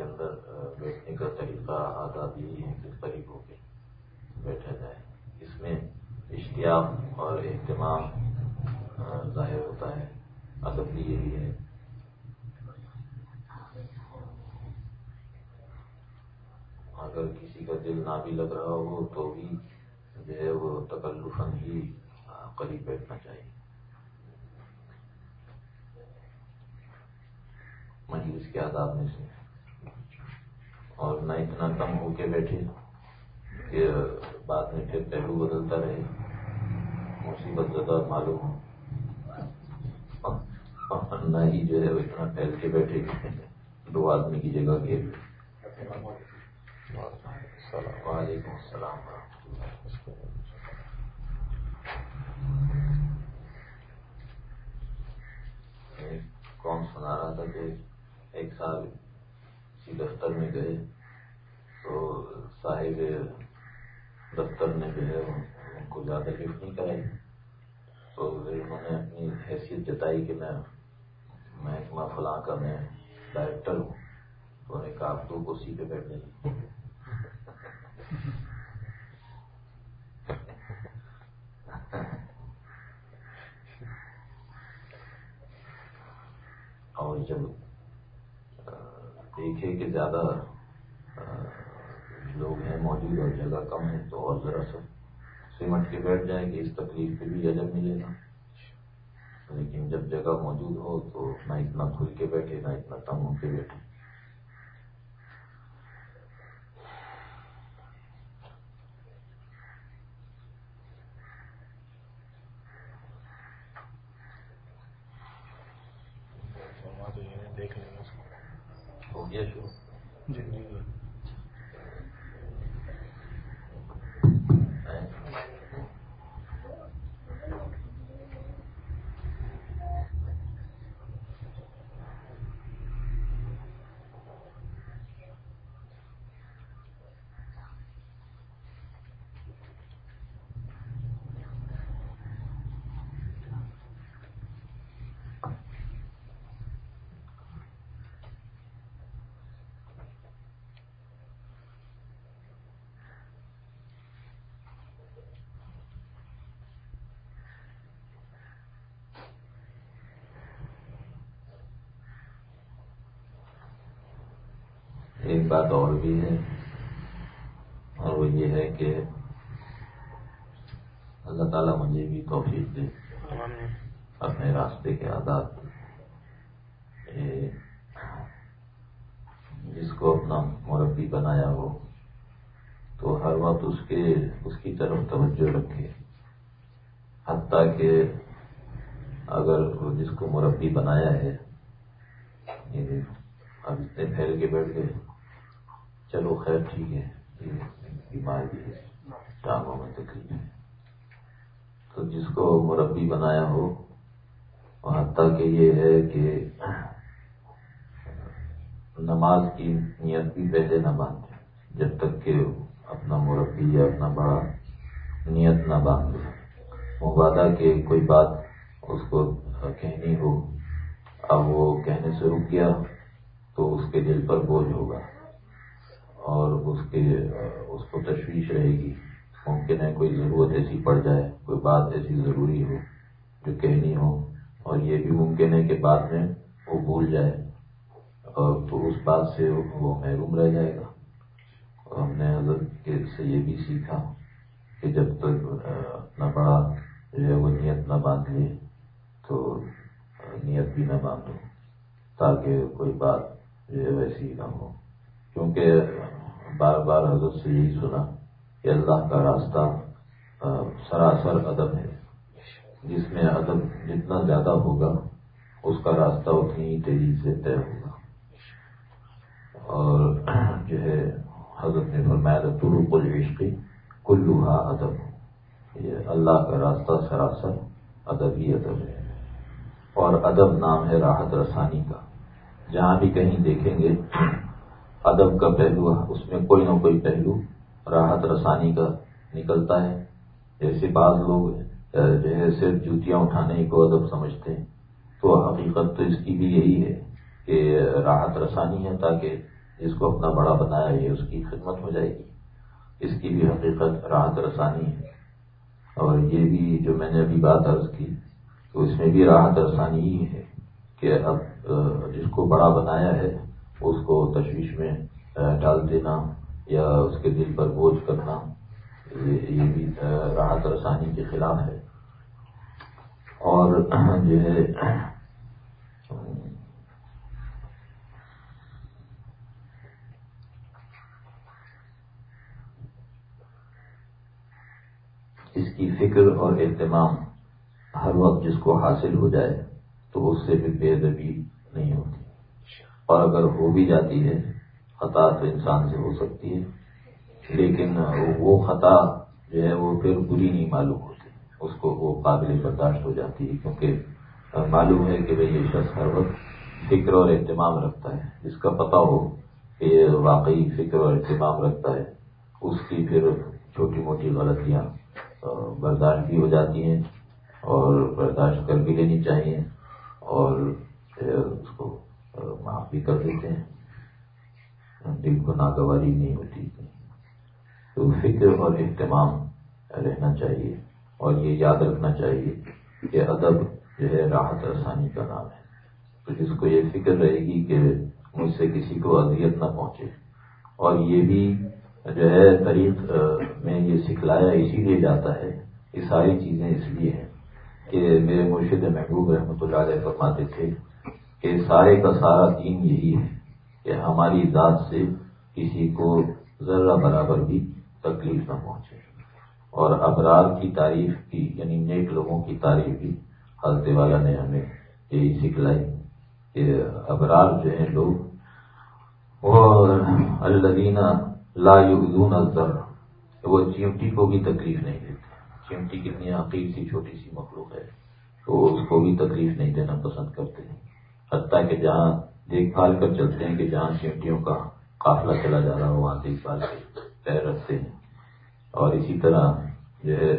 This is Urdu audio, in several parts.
کے اندر بیٹھنے کا طریقہ، آداب یہی ہے کہ قریب ہو کے بیٹھا جائے۔ اس میں اشتیاق اور اہتمام ظاہر ہوتا ہے۔ ادب بھی یہی ہے۔ اگر کسی کا دل نہ بھی لگ رہا ہو، تو بھی جو ہے وہ تکلفن ہی قریب بیٹھنا چاہیے۔ مجلس کے آداب میں سے۔ اور نہ اتنا کم ہو کے بیٹھے کہ بعد میں پھر پہلو بدلتا رہے۔ مصیبت زدہ معلوم ہو۔ نہ ہی جو ہے وہ اتنا پھیل کے بیٹھے دو آدمی کی جگہ کے۔ وعلیکم السلام کون سنا رہا تھا کہ ایک سال کسی دفتر میں گئے۔ تو صاحب دفتر نے جو ہے ان کو زیادہ لفٹ نہیں کرائی۔ تو انہوں نے اپنی حیثیت جتائی کہ میں محکمہ فلاں کا میں ڈائریکٹر ہوں۔ تو انہیں کہا تو کرسی پہ بیٹھ گئی اور جب دیکھے کہ زیادہ لوگ ہیں موجود اور جگہ کم ہے تو اور ذرا سا سمٹ کے بیٹھ جائے کہ اس تکلیف پہ بھی اجب ملے گا۔ لیکن جب جگہ موجود ہو تو نہ اتنا کھل کے بیٹھے، نہ اتنا تنگ ہو کے بیٹھے۔ ایک بات اور بھی ہے۔ اور وہ یہ ہے کہ اللہ تعالیٰ مجھے بھی توفیق دے۔ اپنے راستے کے آداب جس کو اپنا مربی بنایا ہو تو ہر وقت اس کے اس کی طرف توجہ رکھے۔ حتیٰ کہ اگر جس کو مربی بنایا ہے اب اتنے پھیل کے بیٹھ گئے۔ چلو خیر ٹھیک ہے۔ بیماری ہے۔ ٹانگوں میں تکلیف ہے تو جس کو مربی بنایا ہو حتیٰ کہ یہ ہے کہ نماز کی نیت بھی پہلے نہ باندھے، جب تک کہ اپنا مربی یا اپنا بڑا نیت نہ باندھے۔ وہ وعدہ کہ کوئی بات اس کو کہنی ہو، اب وہ کہنے سے رک گیا تو اس کے دل پر بوجھ ہوگا۔ اور اس کے، اس کو تشویش رہے گی۔ ممکن ہے کوئی ضرورت ایسی پڑ جائے، کوئی بات ایسی ضروری ہو جو کہنی ہو۔ اور یہ بھی ممکن ہے کہ بعد میں وہ بھول جائے۔ اور تو اس بات سے وہ محروم رہ جائے گا۔ اور ہم نے حضرت سے یہ بھی سیکھا کہ جب تک اپنا بڑا جو ہے وہ نیت نہ باندھ لے، تو نیت بھی نہ باندھو تاکہ کوئی بات جو ہے ویسی نہ ہو۔ کیونکہ بار بار حضرت سے یہی سنا کہ اللہ کا راستہ سراسر ادب ہے۔ جس میں ادب جتنا زیادہ ہوگا، اس کا راستہ اتنی ہی تیزی سے طے ہوگا۔ اور جو ہے، حضرت نے فرمایا ترک العشقی کلوہا ادب یہ اللہ کا راستہ سراسر ادب ہی ادب ہے۔ اور ادب نام ہے راحت رسانی کا۔ جہاں بھی کہیں دیکھیں گے ادب کا پہلو اس میں کوئی نہ کوئی پہلو راحت رسانی کا نکلتا ہے۔ جیسے بعض لوگ جو ہے صرف جوتیاں اٹھانے کو ادب سمجھتے ہیں۔ تو حقیقت تو اس کی بھی یہی ہے کہ راحت رسانی ہے تاکہ جس کو اپنا بڑا بنایا ہے اس کی خدمت ہو جائے گی۔ اس کی بھی حقیقت راحت رسانی ہے۔ اور یہ بھی جو میں نے ابھی بات عرض کی، تو اس میں بھی راحت رسانی ہی ہے کہ اب جس کو بڑا بنایا ہے اس کو تشویش میں ڈال دینا یا اس کے دل پر بوجھ کرنا، یہ بھی راحت رسانی کے خلاف ہے۔ اور جو ہے، اس کی فکر اور اہتمام ہر وقت جس کو حاصل ہو جائے تو اس سے بھی بے ادبی نہیں ہوتی۔ اور اگر ہو بھی جاتی ہے، خطا تو انسان سے ہو سکتی ہے۔ لیکن وہ خطا جو ہے وہ پھر بری نہیں معلوم ہوتی، اس کو وہ قابل برداشت ہو جاتی ہے، کیونکہ معلوم ہے کہ بھائی یہ شخص ہر وقت فکر اور اہتمام رکھتا ہے۔ جس کا پتہ ہو کہ یہ واقعی فکر اور اہتمام رکھتا ہے، اس کی پھر چھوٹی موٹی غلطیاں برداشت بھی ہو جاتی ہیں اور برداشت کر بھی لینی چاہیے اور اس کو معاف بھی کر دیتے ہیں۔ دل کو ناگواری نہیں ہوتی۔ تو فکر اور اہتمام رہنا چاہیے اور یہ یاد رکھنا چاہیے کہ ادب جو ہے راحت آسانی کا نام ہے۔ تو جس کو یہ فکر رہے گی کہ مجھ سے کسی کو اذیت نہ پہنچے۔ اور یہ بھی جو ہے طریق میں یہ سکھلایا اسی لیے جاتا ہے۔ یہ ساری چیزیں اس لیے ہیں کہ میرے مرشد محبوب رحمۃ اللہ علیہ فرماتے تھے کہ سارے کا سارا دین یہی ہے کہ ہماری ذات سے کسی کو ذرہ برابر بھی تکلیف نہ پہنچے۔ اور ابرار کی تعریف کی یعنی نیک لوگوں کی تعریف بھی حضرت والا نے ہمیں یہی سکھلائی کہ ابرار جو ہیں لوگ وہ الدینہ لا یؤذون الزر وہ چیمٹی کو بھی تکلیف نہیں دیتے۔ چیمٹی کتنی عقیق سی چھوٹی سی مخلوق ہے، تو اس کو بھی تکلیف نہیں دینا پسند کرتے۔ ہیں حتیٰ کہ جہاں دیکھ بھال کر چلتے ہیں کہ جہاں چیمٹیوں کا قافلہ چلا جا رہا ہو، وہاں دیکھ بھال کے پیر رکھتے ہیں۔ اور اسی طرح جو ہے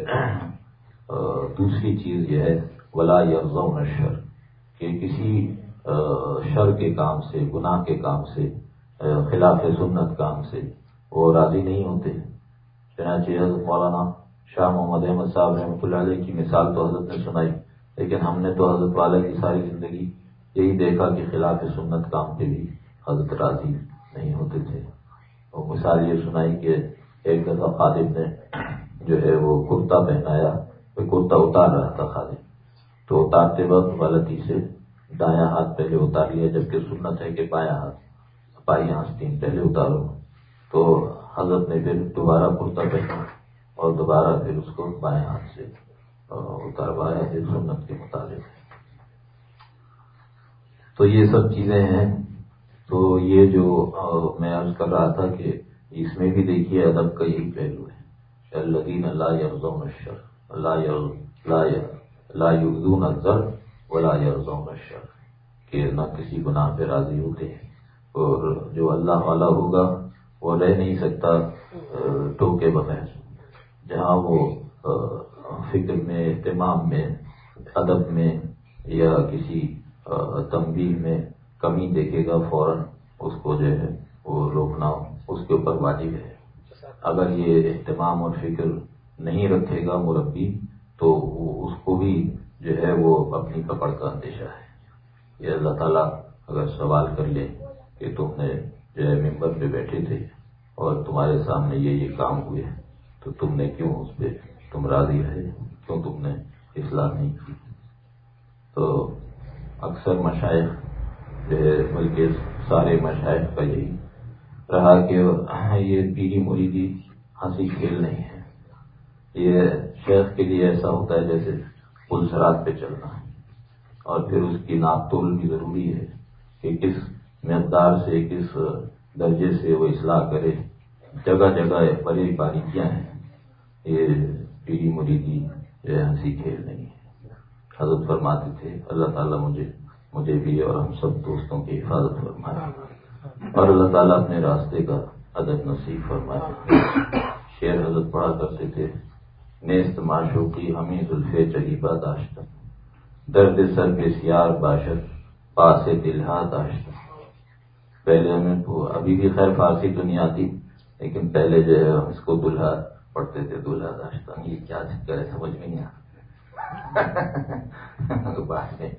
دوسری چیز یہ ہے، ولا یا شر کہ کسی شر کے کام سے، گناہ کے کام سے خلاف سنت کام سے وہ راضی نہیں ہوتے۔ چنانچہ حضرت مولانا شاہ محمد احمد صاحب رحمۃ اللہ علیہ کی مثال تو حضرت نے سنائی، لیکن ہم نے تو حضرت والا کی ساری زندگی یہی دیکھا کہ خلاف سنت کام کے بھی حضرت راضی نہیں ہوتے تھے۔ اور مثال یہ سنائی کہ ایک دفعہ خادم نے جو ہے وہ کرتا پہنایا، وہ کرتا اتار رہا تھا خادم تو اتارتے وقت غلطی سے دایاں ہاتھ پہلے اتار لیا، جبکہ سنت ہے کہ بایاں ہاتھ۔ پائی آستین پہلے اتارو۔ تو حضرت نے پھر دوبارہ کرتا پہنا اور دوبارہ پھر اس کو بائیں ہاتھ سے اتاروایا، پھر سنت کے مطابق۔ تو یہ سب چیزیں ہیں۔ تو یہ جو میں عرض کر رہا تھا کہ اس میں بھی دیکھیے ادب کا یہی پہلو ہے۔ الدین اللہ یرزون الشر، لا یغزون الزر ولا یرزون الشر، کہ نہ کسی گناہ پہ راضی ہوتے ہیں۔ اور جو اللہ والا ہوگا وہ رہ نہیں سکتا ٹوکے بغیر۔ جہاں وہ فکر میں، اہتمام میں، ادب میں یا کسی تنبیہ میں کمی دیکھے گا فوراً اس کو جو ہے وہ روکنا اس کے اوپر واجب ہے۔ اگر یہ اہتمام اور فکر نہیں رکھے گا مربی، تو اس کو بھی جو ہے وہ اپنی پکڑ کا اندیشہ ہے۔ یہ اللہ تعالیٰ اگر سوال کر لے کہ تم نے جو ہے ممبر پہ بیٹھے تھے اور تمہارے سامنے یہ یہ کام ہوئے، تو تم نے کیوں اس پہ تم راضی رہے؟ کیوں تم نے اصلاح نہیں کی؟ تو اکثر مشائق بلکہ سارے مشائق کا یہی رہا کہ یہ پیڑھی مریدی ہنسی کھیل نہیں ہے۔ یہ شیخ کے لیے ایسا ہوتا ہے جیسے پل سرات پہ چلنا۔ ہے اور پھر اس کی ناپ تول بھی ضروری ہے کہ کس مقدار سے، کس درجے سے وہ اصلاح کرے۔ جگہ جگہ بڑی باریکیاں ہیں۔ یہ پیڑھی مریدی ہنسی کھیل نہیں ہے۔ حضرت فرماتے تھے، اللہ تعالیٰ مجھے مجھے بھی اور ہم سب دوستوں کی حفاظت فرمائے۔ اور اللہ تعالیٰ اپنے راستے کا ادب نصیب فرمائے شیر حضرت پڑھا کرتے تھے، نیست معشوقی ہمیں زلفے چلی باداشت درد سر کے سیار باشد، پاس دلہا داشت پہلے ہمیں ابھی بھی خیر فارسی تو نہیں آتی، لیکن پہلے جو ہے، ہم اس کو دلہا پڑھتے تھے، دلہا داشتہ۔ یہ کیا چکر ہے، سمجھ میں نہیں آتا۔ بعد میں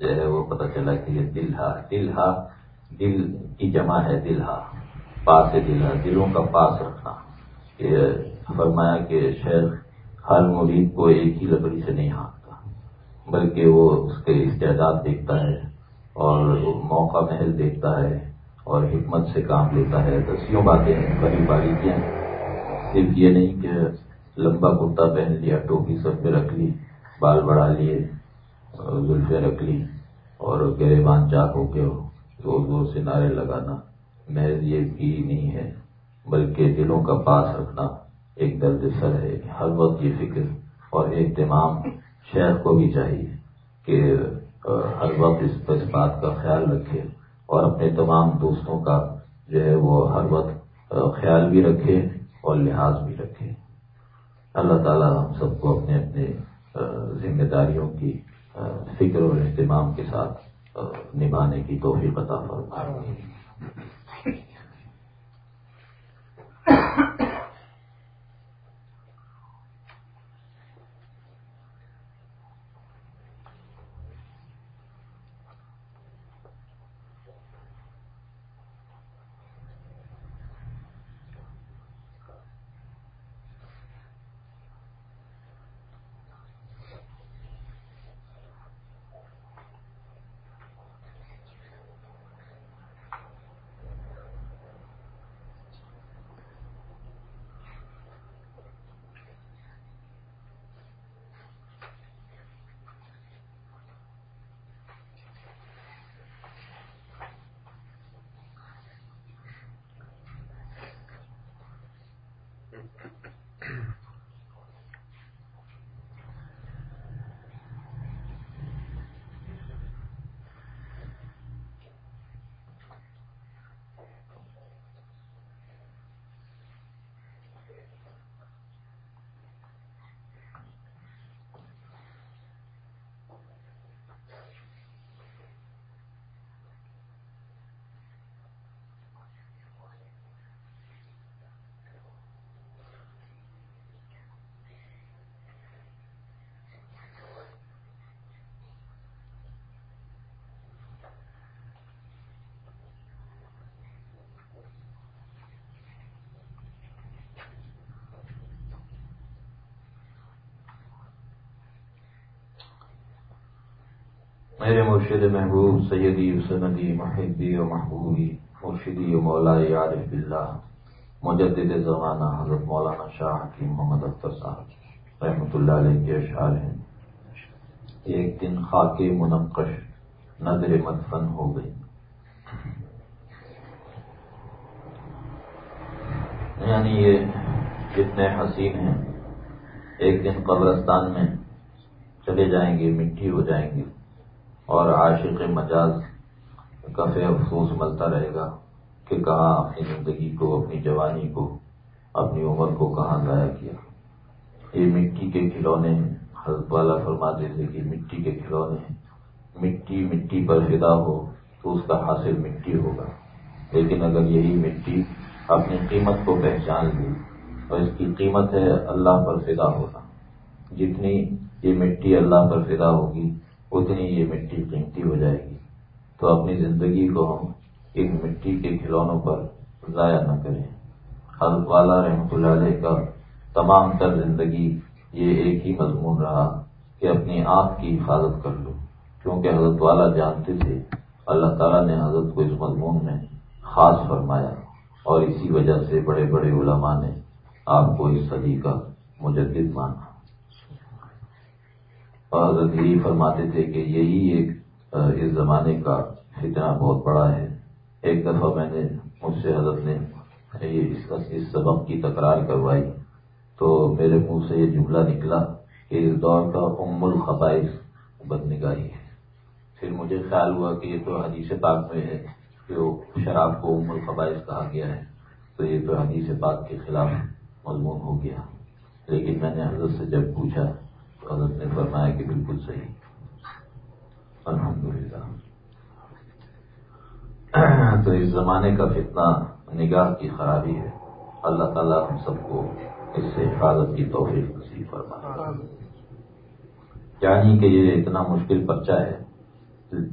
جو ہے وہ پتہ چلا کہ یہ دلہا دلہا دل کی جمع ہے، دلہا، پاس دلہا، دلوں کا پاس رکھنا۔ یہ فرمایا کہ شہر ہر مرید کو ایک ہی لکڑی سے نہیں ہانکتا، بلکہ وہ اس کے استعداد دیکھتا ہے اور موقع محل دیکھتا ہے اور حکمت سے کام لیتا ہے۔ دسیوں باتیں ہیں، بڑی باریکیاں صرف یہ نہیں کہ لمبا کرتا پہن لیا، ٹوپی سب پہ رکھ لی۔ بال بڑھا لیے زلفے رکھ لی اور گہرے بان چاک ہو کے زور زور سے نعرے لگانا۔ محض یہ بھی نہیں ہے، بلکہ دلوں کا پاس رکھنا ایک درد سر ہے ہر وقت یہ فکر اور اہتمام شیخ کو بھی چاہیے کہ ہر وقت اس بات کا خیال رکھے اور اپنے تمام دوستوں کا جو ہے وہ ہر وقت خیال بھی رکھے اور لحاظ بھی رکھے۔ اللہ تعالیٰ ہم سب کو اپنے اپنے ذمہ داریوں کی فکر اور اہتمام کے ساتھ نبھانے کی توفیق عطا فرمائے۔ میرے مرشد محبوب سیدی سندی محبی و محبوبی، مرشدی و مولا عارف بلّہ مجدد زمانہ حضرت مولانا شاہ کی محمد اختر صاحب رحمۃ اللہ علیہ کے اشعار ہیں۔ ایک دن خاک منقش نظر مدفن ہو گئی۔ یعنی یہ جتنے حسین ہیں، ایک دن قبرستان میں چلے جائیں گے مٹی ہو جائیں گے۔ اور عاشق مجاز کفے افسوس ملتا رہے گا کہ کہاں اپنی زندگی کو، اپنی جوانی کو، اپنی عمر کو کہاں ضائع کیا۔ یہ مٹی کے کھلونے ہیں۔ حضرت والا فرماتے تھے کہ مٹی کے کھلونے ہیں۔ مٹی مٹی پر فدا ہو تو اس کا حاصل مٹی ہوگا۔ لیکن اگر یہی مٹی اپنی قیمت کو پہچان لی اور اس کی قیمت ہے اللہ پر فدا ہونا، جتنی یہ مٹی اللہ پر فدا ہوگی اتنی یہ مٹی قیمتی ہو جائے گی۔ تو اپنی زندگی کو ہم ان مٹی کے کھلونوں پر ضائع نہ کریں۔ حضرت والا رحمۃ اللہ علیہ کا تمام تر زندگی یہ ایک ہی مضمون رہا کہ اپنی آنکھ کی حفاظت کر لو۔ کیونکہ حضرت والا جانتے تھے، اللہ تعالیٰ نے حضرت کو اس مضمون میں خاص فرمایا اور اسی وجہ سے بڑے بڑے علماء نے آپ کو اس صدی کا مجدد مانا۔ حضرت یہی فرماتے تھے کہ یہی ایک اس زمانے کا فتنہ بہت بڑا ہے۔ ایک دفعہ میں نے مجھ سے حضرت نے اس سبق کی تکرار کروائی۔ تو میرے منہ سے یہ جملہ نکلا کہ اس دور کا ام الخبائش بد نگاہی ہے۔ پھر مجھے خیال ہوا کہ یہ تو حدیث پاک میں ہے کہ شراب کو ام الخبائش کہا گیا ہے۔ تو یہ تو حدیث پاک کے خلاف مضمون ہو گیا۔ لیکن میں نے حضرت سے جب پوچھا حضرت نے فرمایا کہ بالکل صحیح۔ الحمد للہ تو اس زمانے کا فتنہ، نگاہ کی خرابی ہے۔ اللہ تعالیٰ ہم سب کو اس سے حفاظت کی توفیق نصیب فرما یعنی کہ یہ اتنا مشکل پرچہ ہے۔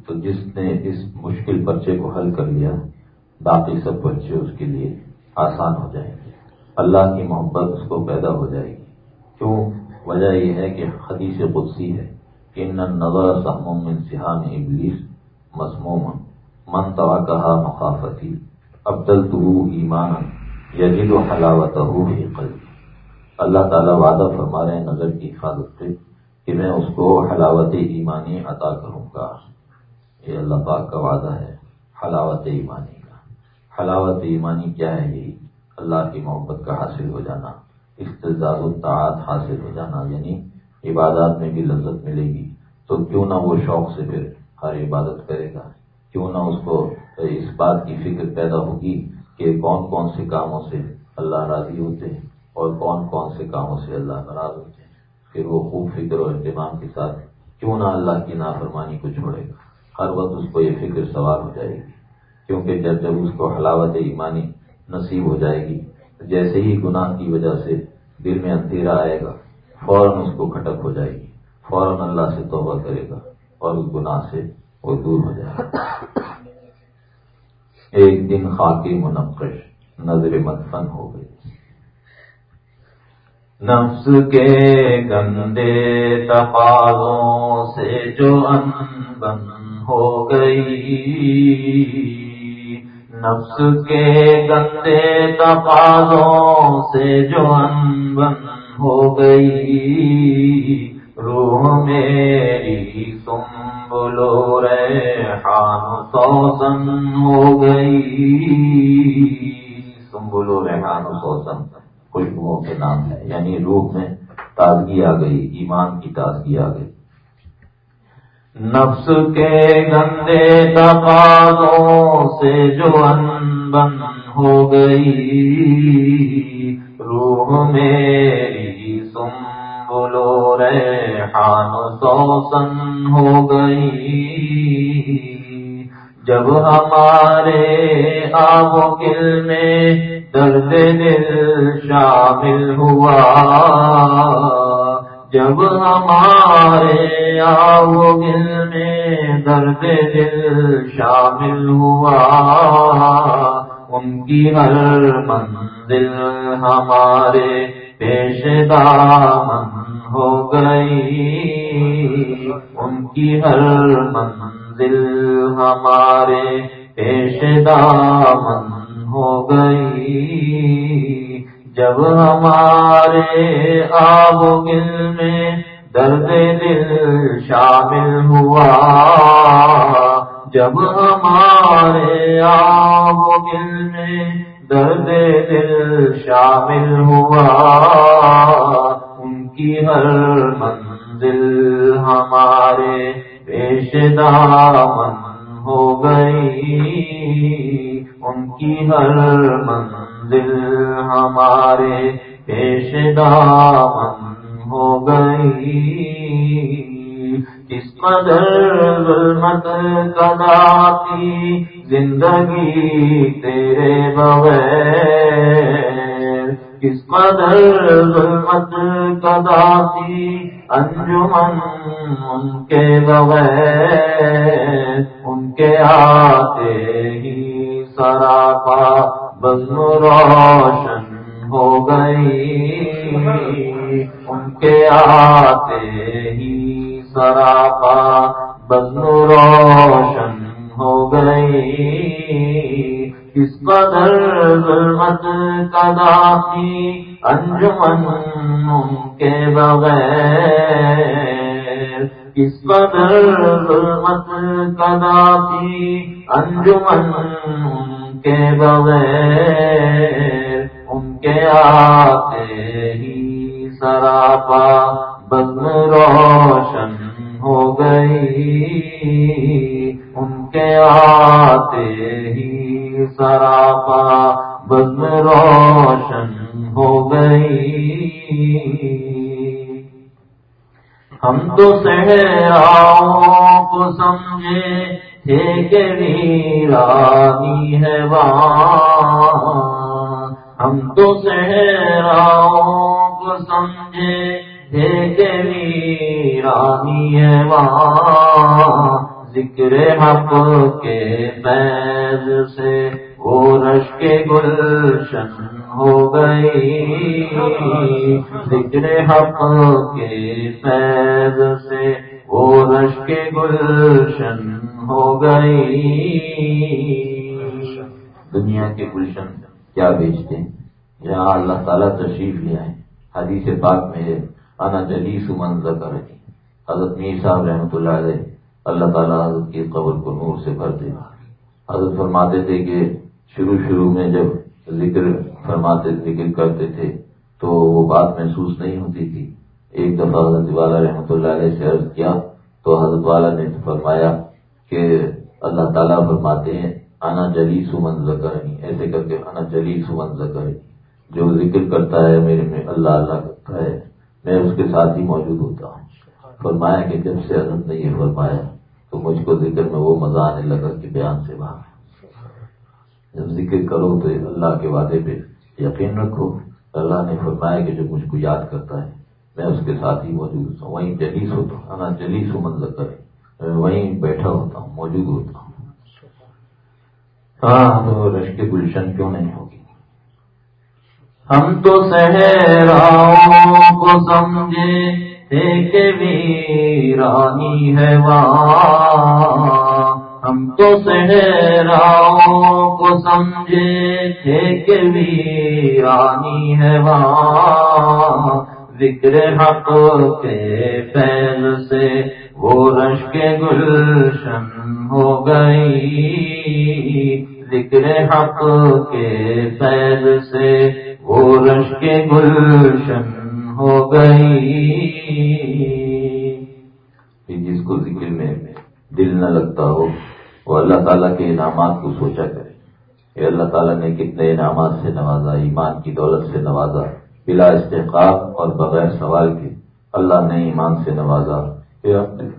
تو جس نے اس مشکل پرچے کو حل کر لیا، باقی سب بچے اس کے لیے آسان ہو جائیں گے۔ اللہ کی محبت اس کو پیدا ہو جائے گی۔ کیوں؟ وجہ یہ ہے کہ حدیث قدسی ہے کہ نظر سہم سہام ابلیس مسموم من توا کہا مخافتی ابدل تو ایمان یجد و حلاوت اللہ تعالیٰ وعدہ فرما رہے ہیں نظر کی حفاظت سے کہ میں اس کو حلاوت ایمانی عطا کروں گا۔ یہ اللہ پاک کا وعدہ ہے، حلاوت ایمانی کا۔ حلاوت ایمانی کیا ہے؟ یہی اللہ کی محبت کا حاصل ہو جانا۔ استضاد الطاعت حاصل ہو جانا یعنی عبادات میں بھی لذت ملے گی۔ تو کیوں نہ وہ شوق سے پھر ہر عبادت کرے گا؟ کیوں نہ اس کو اس بات کی فکر پیدا ہوگی کہ کون کون سے کاموں سے اللہ راضی ہوتے ہیں اور کون کون سے کاموں سے اللہ ناراض ہوتے ہیں۔ پھر وہ خوب فکر اور اہتمام کے ساتھ کیوں نہ اللہ کی نافرمانی کو چھوڑے گا؟ ہر وقت اس کو یہ فکر سوار ہو جائے گی۔ کیونکہ جب جب اس کو حلاوت ایمانی نصیب ہو جائے گی، جیسے ہی گناہ کی وجہ سے دل میں اندھیرا آئے گا، فوراً اس کو کھٹک ہو جائے گی، فوراً اللہ سے توبہ کرے گا اور اس گناہ سے وہ دور ہو جائے گا۔ ایک دن خاکی منقش، نظر مدفن ہو گئی۔ نفس کے گندے تقاضوں سے جو ان بن ہو گئی، نفس کے گندے تقاضوں سے جو ان بن ہو گئی۔ روح میری تم بولو رے سوسن ہو گئی۔ تم بولو ریحان سوسن خوشبو کے نام ہے یعنی روح میں تازگی آ گئی، ایمان کی تازگی آ گئی۔ نفس کے گندے تقاضوں سے جو ان بن ہو گئی۔ روح میری تم بولو رے خان سوسن ہو گئی۔ جب ہمارے آب گل میں درد دل شامل ہوا، جب ہمارے آب گل میں درد دل شامل ہوا۔ ان کی ہر منزل ہمارے پیش دامن ہو گئی ان کی ہر منزل ہمارے پیش دامن ہو گئی جب ہمارے آب گل میں درد دل شامل ہوا جب ہمارے آب گل میں درد دل شامل ہوا، ان کی ہر منزل ہمارے پیش دامن ہو گئی۔ ان کی ہر منزل ہمارے پیش دامن ہو گئی۔ کس قدر ظلمت کداتی زندگی تیرے بغیر۔ کس قدر ظلمت کداتی انجمن ان کے بغیر۔ ان کے آتے ہی سراپا بزم روشن ہو گئی۔ ان کے آتے ہی سراپا بزم روشن ہو گئی۔ کس قدر ظلمت کداسی انجمن کے بغیر۔ کس قدر ظلمت کداسی انجمن کے بغیر۔ ان کے آتے ہی سراپا بدن روشن ہو گئی۔ ان کے آتے ہی سراپا بدن روشن ہو گئی۔ ہم تو صحراؤں کو سمجھے تھے کہ ویرانی ہے وہاں۔ ہم تو صحراؤں کو سمجھے تھے کہ ویرانی ہے وہاں، ذکر حق کے فیض سے وہ رش کے گلشن ہو گئی۔ ذکر حق کے فیض سے وہ رش کے گلشن ہو گئی۔ دنیا کے گلشن کیا بیچتے ہیں؟ جہاں اللہ تعالیٰ تشریف لے آئے، حدیث پاک میں انا جلی سمن ذکر حضرت میر صاحب رحمۃ اللہ علیہ اللہ تعالیٰ حضرت کی قبر کو نور سے بھر دے۔ حضرت فرماتے تھے کہ شروع شروع میں جب ذکر فرماتے ذکر کرتے تھے تو وہ بات محسوس نہیں ہوتی تھی۔ ایک دفعہ حضرت والا رحمۃ اللہ علیہ سے عرض کیا تو حضرت والا نے فرمایا کہ اللہ تعالیٰ فرماتے ہیں، انا جلی سمن زکرنی ایسے کر کے انا جلی سمن زکرنی جو ذکر کرتا ہے میرے میں اللہ اللہ کرتا ہے۔ میں اس کے ساتھ ہی موجود ہوتا ہوں۔ فرمایا کہ جب سے حضرت نے یہ فرمایا تو مجھ کو ذکر میں وہ مزہ آنے لگا کہ بیان سے وہاں جب ذکر کرو تو اللہ کے وعدے پہ یقین رکھو۔ اللہ نے فرمایا کہ جو مجھ کو یاد کرتا ہے، میں اس کے ساتھ ہی موجود ہوتا ہوں۔ وہیں جلیس ہوتا ہوں نا جلیس منظر کرے۔ وہیں بیٹھا ہوتا ہوں، موجود ہوتا ہوں۔ ہاں تو رش کے گلشن کیوں نہیں ہوگی؟ ہم تو صحراؤں کو سمجھے تھے کہ ویرانی ہے وہاں ہم تو صحراؤں کو سمجھے تھے کہ ویرانی ہے وہاں ذکر حق کے فیض سے وہ رش کے گلشن ہو گئی۔ ذکر حق کے فیض سے وہ رش کے گلشن ہو گئی۔ جس کو ذکر میں دل نہ لگتا ہو، وہ اللہ تعالیٰ کے انعامات کو سوچا کرے۔ کہ اللہ تعالیٰ نے کتنے انعامات سے نوازا، ایمان کی دولت سے نوازا، بلا استحقاق اور بغیر سوال کے اللہ نے ایمان سے نوازا۔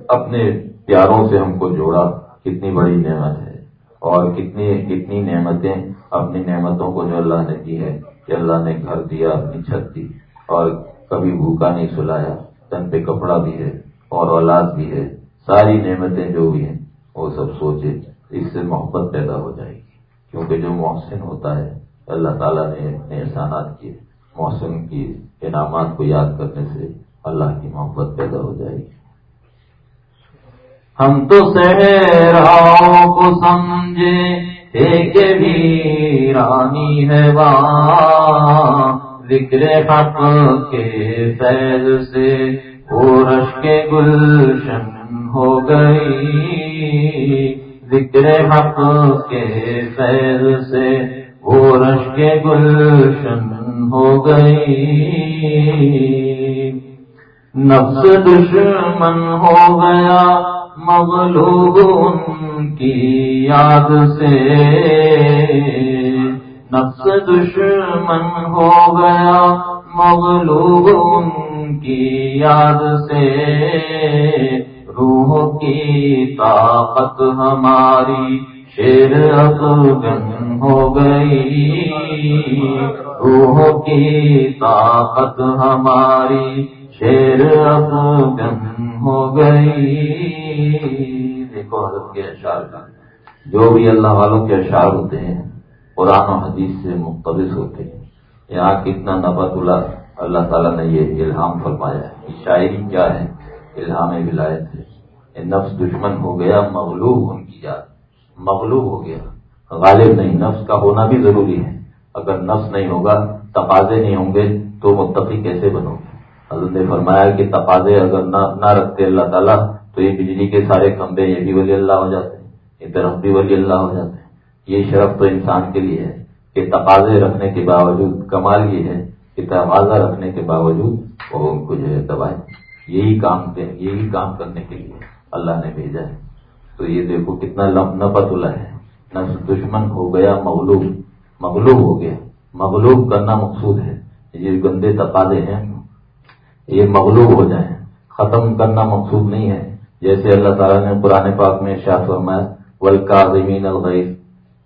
اپنے پیاروں سے ہم کو جوڑا، کتنی بڑی نعمت ہے۔ اور کتنی کتنی نعمتیں اپنی نعمتوں کو جو اللہ نے دی ہے کہ اللہ نے گھر دیا، اپنی چھت دی، اور کبھی بھوکا نہیں سلایا، تن پہ کپڑا بھی ہے اور اولاد بھی ہے، ساری نعمتیں جو بھی ہیں، وہ سب سوچے اس سے محبت پیدا ہو جائے گی۔ کیونکہ جو محسن ہوتا ہے، اللہ تعالیٰ نے اپنے احسانات کیے موسم کی انعامات کو یاد کرنے سے اللہ کی محبت پیدا ہو جائے گی۔ ہم تو صحراؤں کو سمجھے، ایک بھی رانی ہے وہاں۔ ذکر حق کے فیض سے رش کے گلشن ہو گئی۔ ذکر حق کے فیض سے رش کے گلشن ہو گئی۔ نفس دشمن ہو گیا مغلوب ان کی یاد سے۔ نفس دشمن ہو گیا، مغلوب ان کی یاد سے۔ روح کی طاقت ہماری شیر افغن ہو گئی۔ روح کی طاقت ہماری شیر افغن ہو گئی۔ دیکھو حضرت کے اشعار کا۔ جو بھی اللہ والوں کے اشعار ہوتے ہیں قرآن و حدیث سے مقتبس ہوتے ہیں۔ یہاں کتنا نبت اللہ اللہ تعالیٰ نے یہ الہام فرمایا ہے شاعری کیا ہے؟ الہام ولایت ہے۔ نفس دشمن ہو گیا، مغلوب ان کی یاد۔ مغلوب ہو گیا۔ غالب نہیں، نفس کا ہونا بھی ضروری ہے۔ اگر نفس نہیں ہوگا، تقاضے نہیں ہوں گے، تو متقی کیسے بنو گے؟ حضرت نے فرمایا کہ تقاضے اگر نہ رکھتے اللہ تعالیٰ، تو یہ بجلی کے سارے کمبے یہ بھی ولی اللہ ہو جاتے ہیں۔ یہ درخت بھی ولی اللہ ہو جاتے ہیں۔ یہ شرف تو انسان کے لیے ہے کہ تقاضے رکھنے کے باوجود، کمال یہ ہے کہ تقاضا رکھنے کے باوجود وہ ان کو جو ہے دبائے یہی کام یہی کام کرنے کے لیے اللہ نے بھیجا ہے۔ تو یہ دیکھو کتنا نفت اللہ ہے۔ نفس دشمن ہو گیا، مغلوب مغلوب ہو گیا۔ مغلوب کرنا مقصود ہے۔ یہ گندے تقاضے ہیں۔ یہ مغلوب ہو جائیں۔ ختم کرنا مقصود نہیں ہے۔ جیسے اللہ تعالیٰ نے پرانے پاک میں شاہ فرمایا ولقاظمین الغیر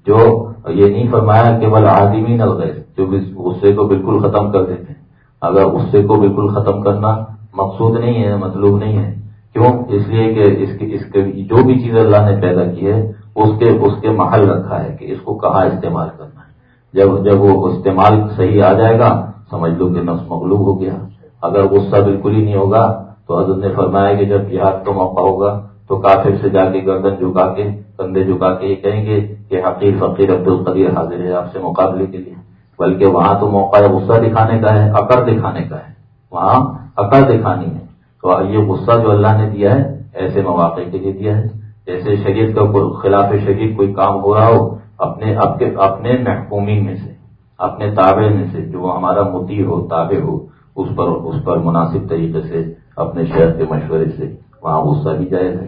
جو یہ نہیں فرمایا کہ بل عادمین الغیر جو غصے کو بالکل ختم کر دیتے ہیں۔ اگر غصے کو بالکل ختم کرنا مقصود نہیں ہے، مطلوب نہیں ہے، کیوں؟ اس لیے کہ اس کے اس کے جو بھی چیز اللہ نے پیدا کی ہے، اس کے اس کے محل رکھا ہے کہ اس کو کہاں استعمال کرنا ہے۔ جب جب وہ استعمال صحیح آ جائے گا، سمجھ لو کہ نفس مغلوب ہو گیا۔ اگر غصہ بالکل ہی نہیں ہوگا تو حضرت نے فرمایا کہ جب جہاد کا موقع ہوگا تو کافر سے جا کے گردن جھکا کے کندھے جھکا کے یہ کہیں گے کہ حقیر فقیر عبد القدیر حاضر ہے آپ سے مقابلے کے لیے۔ بلکہ وہاں تو موقع غصہ دکھانے کا ہے، اکڑ دکھانے کا ہے۔ وہاں اکڑ دکھانی ہے۔ تو یہ غصہ جو اللہ نے دیا ہے، ایسے مواقع کے لیے دیا ہے۔ جیسے شریعت کا خلاف شریعت کوئی کام ہو رہا ہو، اپنے اپنے محکومین میں سے، اپنے تابع میں سے، جو ہمارا متی ہو، تابع ہو، اس پر اس پر مناسب طریقے سے، اپنے شہر کے مشورے سے وہاں غصہ بھی جائز ہے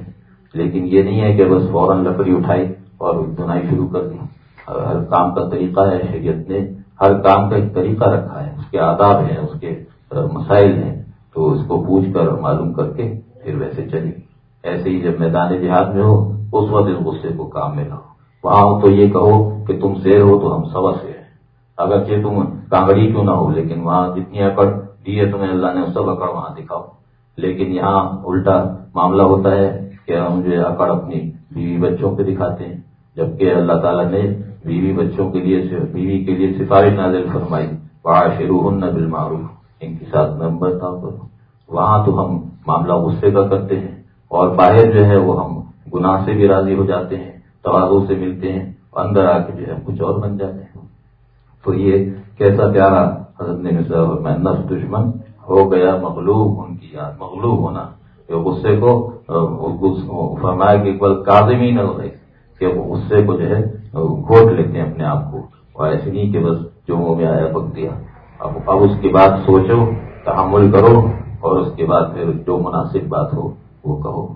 لیکن یہ نہیں ہے کہ بس فوراً لکڑی اٹھائی اور دنائی شروع کر دی۔ ہر کام کا طریقہ ہے، شریعت نے ہر کام کا ایک طریقہ رکھا ہے۔ اس کے آداب ہیں، اس کے مسائل ہیں۔ تو اس کو پوچھ کر معلوم کر کے پھر ویسے چلی ایسے ہی جب میدان جہاد میں ہو، اس وقت اس غصے کو کام میں لاؤ۔ وہاں تو یہ کہو کہ تم شیر ہو تو ہم سوا سے ہیں۔ اگرچہ تم کانگڑی کیوں نہ ہو، لیکن وہاں جتنی اکڑ دی ہے تمہیں اللہ نے اس سب اکڑ وہاں دکھاؤ۔ لیکن یہاں الٹا معاملہ ہوتا ہے کہ ہم جو اکڑ اپنی بیوی بچوں پہ دکھاتے ہیں، جبکہ اللہ تعالیٰ نے بیوی بچوں کے لیے بیوی کے لیے سفارش نازل فرمائی۔ بڑا شروع ہن بل معروف ان کے ساتھ میں برتا کروں وہاں تو ہم معاملہ غصے کا کرتے ہیں اور باہر جو ہے وہ ہم گناہ سے بھی راضی ہو جاتے ہیں توازوں سے ملتے ہیں اندر آ کے جو ہے کچھ اور بن جاتے ہیں۔ تو یہ کیسا پیارا حضرت نے میں نفس دشمن۔ ہو گیا مغلوب، ان کی یاد مغلوب ہونا۔ غصے کو فرمایا کہ کاظمی نہ ہو کہ وہ غصے کو جو ہے گھوٹ لیتے ہیں اپنے آپ کو۔ اور ایسے نہیں کہ بس جو میں آیا پک دیا۔ اب اب اس کے بعد سوچو، تحمل کرو، اور اس کے بعد پھر جو مناسب بات ہو، وہ کہو۔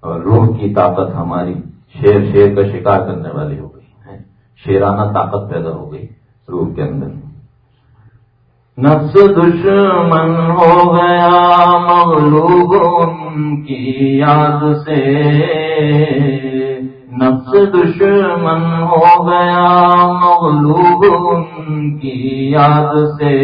اور روح کی طاقت ہماری شیر شیر کا شکار کرنے والی ہو گئی شیرانہ طاقت پیدا ہو گئی روح کے اندر۔ نفس دشمن ہو گیا مغلوب ان کی یاد سے، نفس دشمن ہو گیا مغلوب ان کی یاد سے،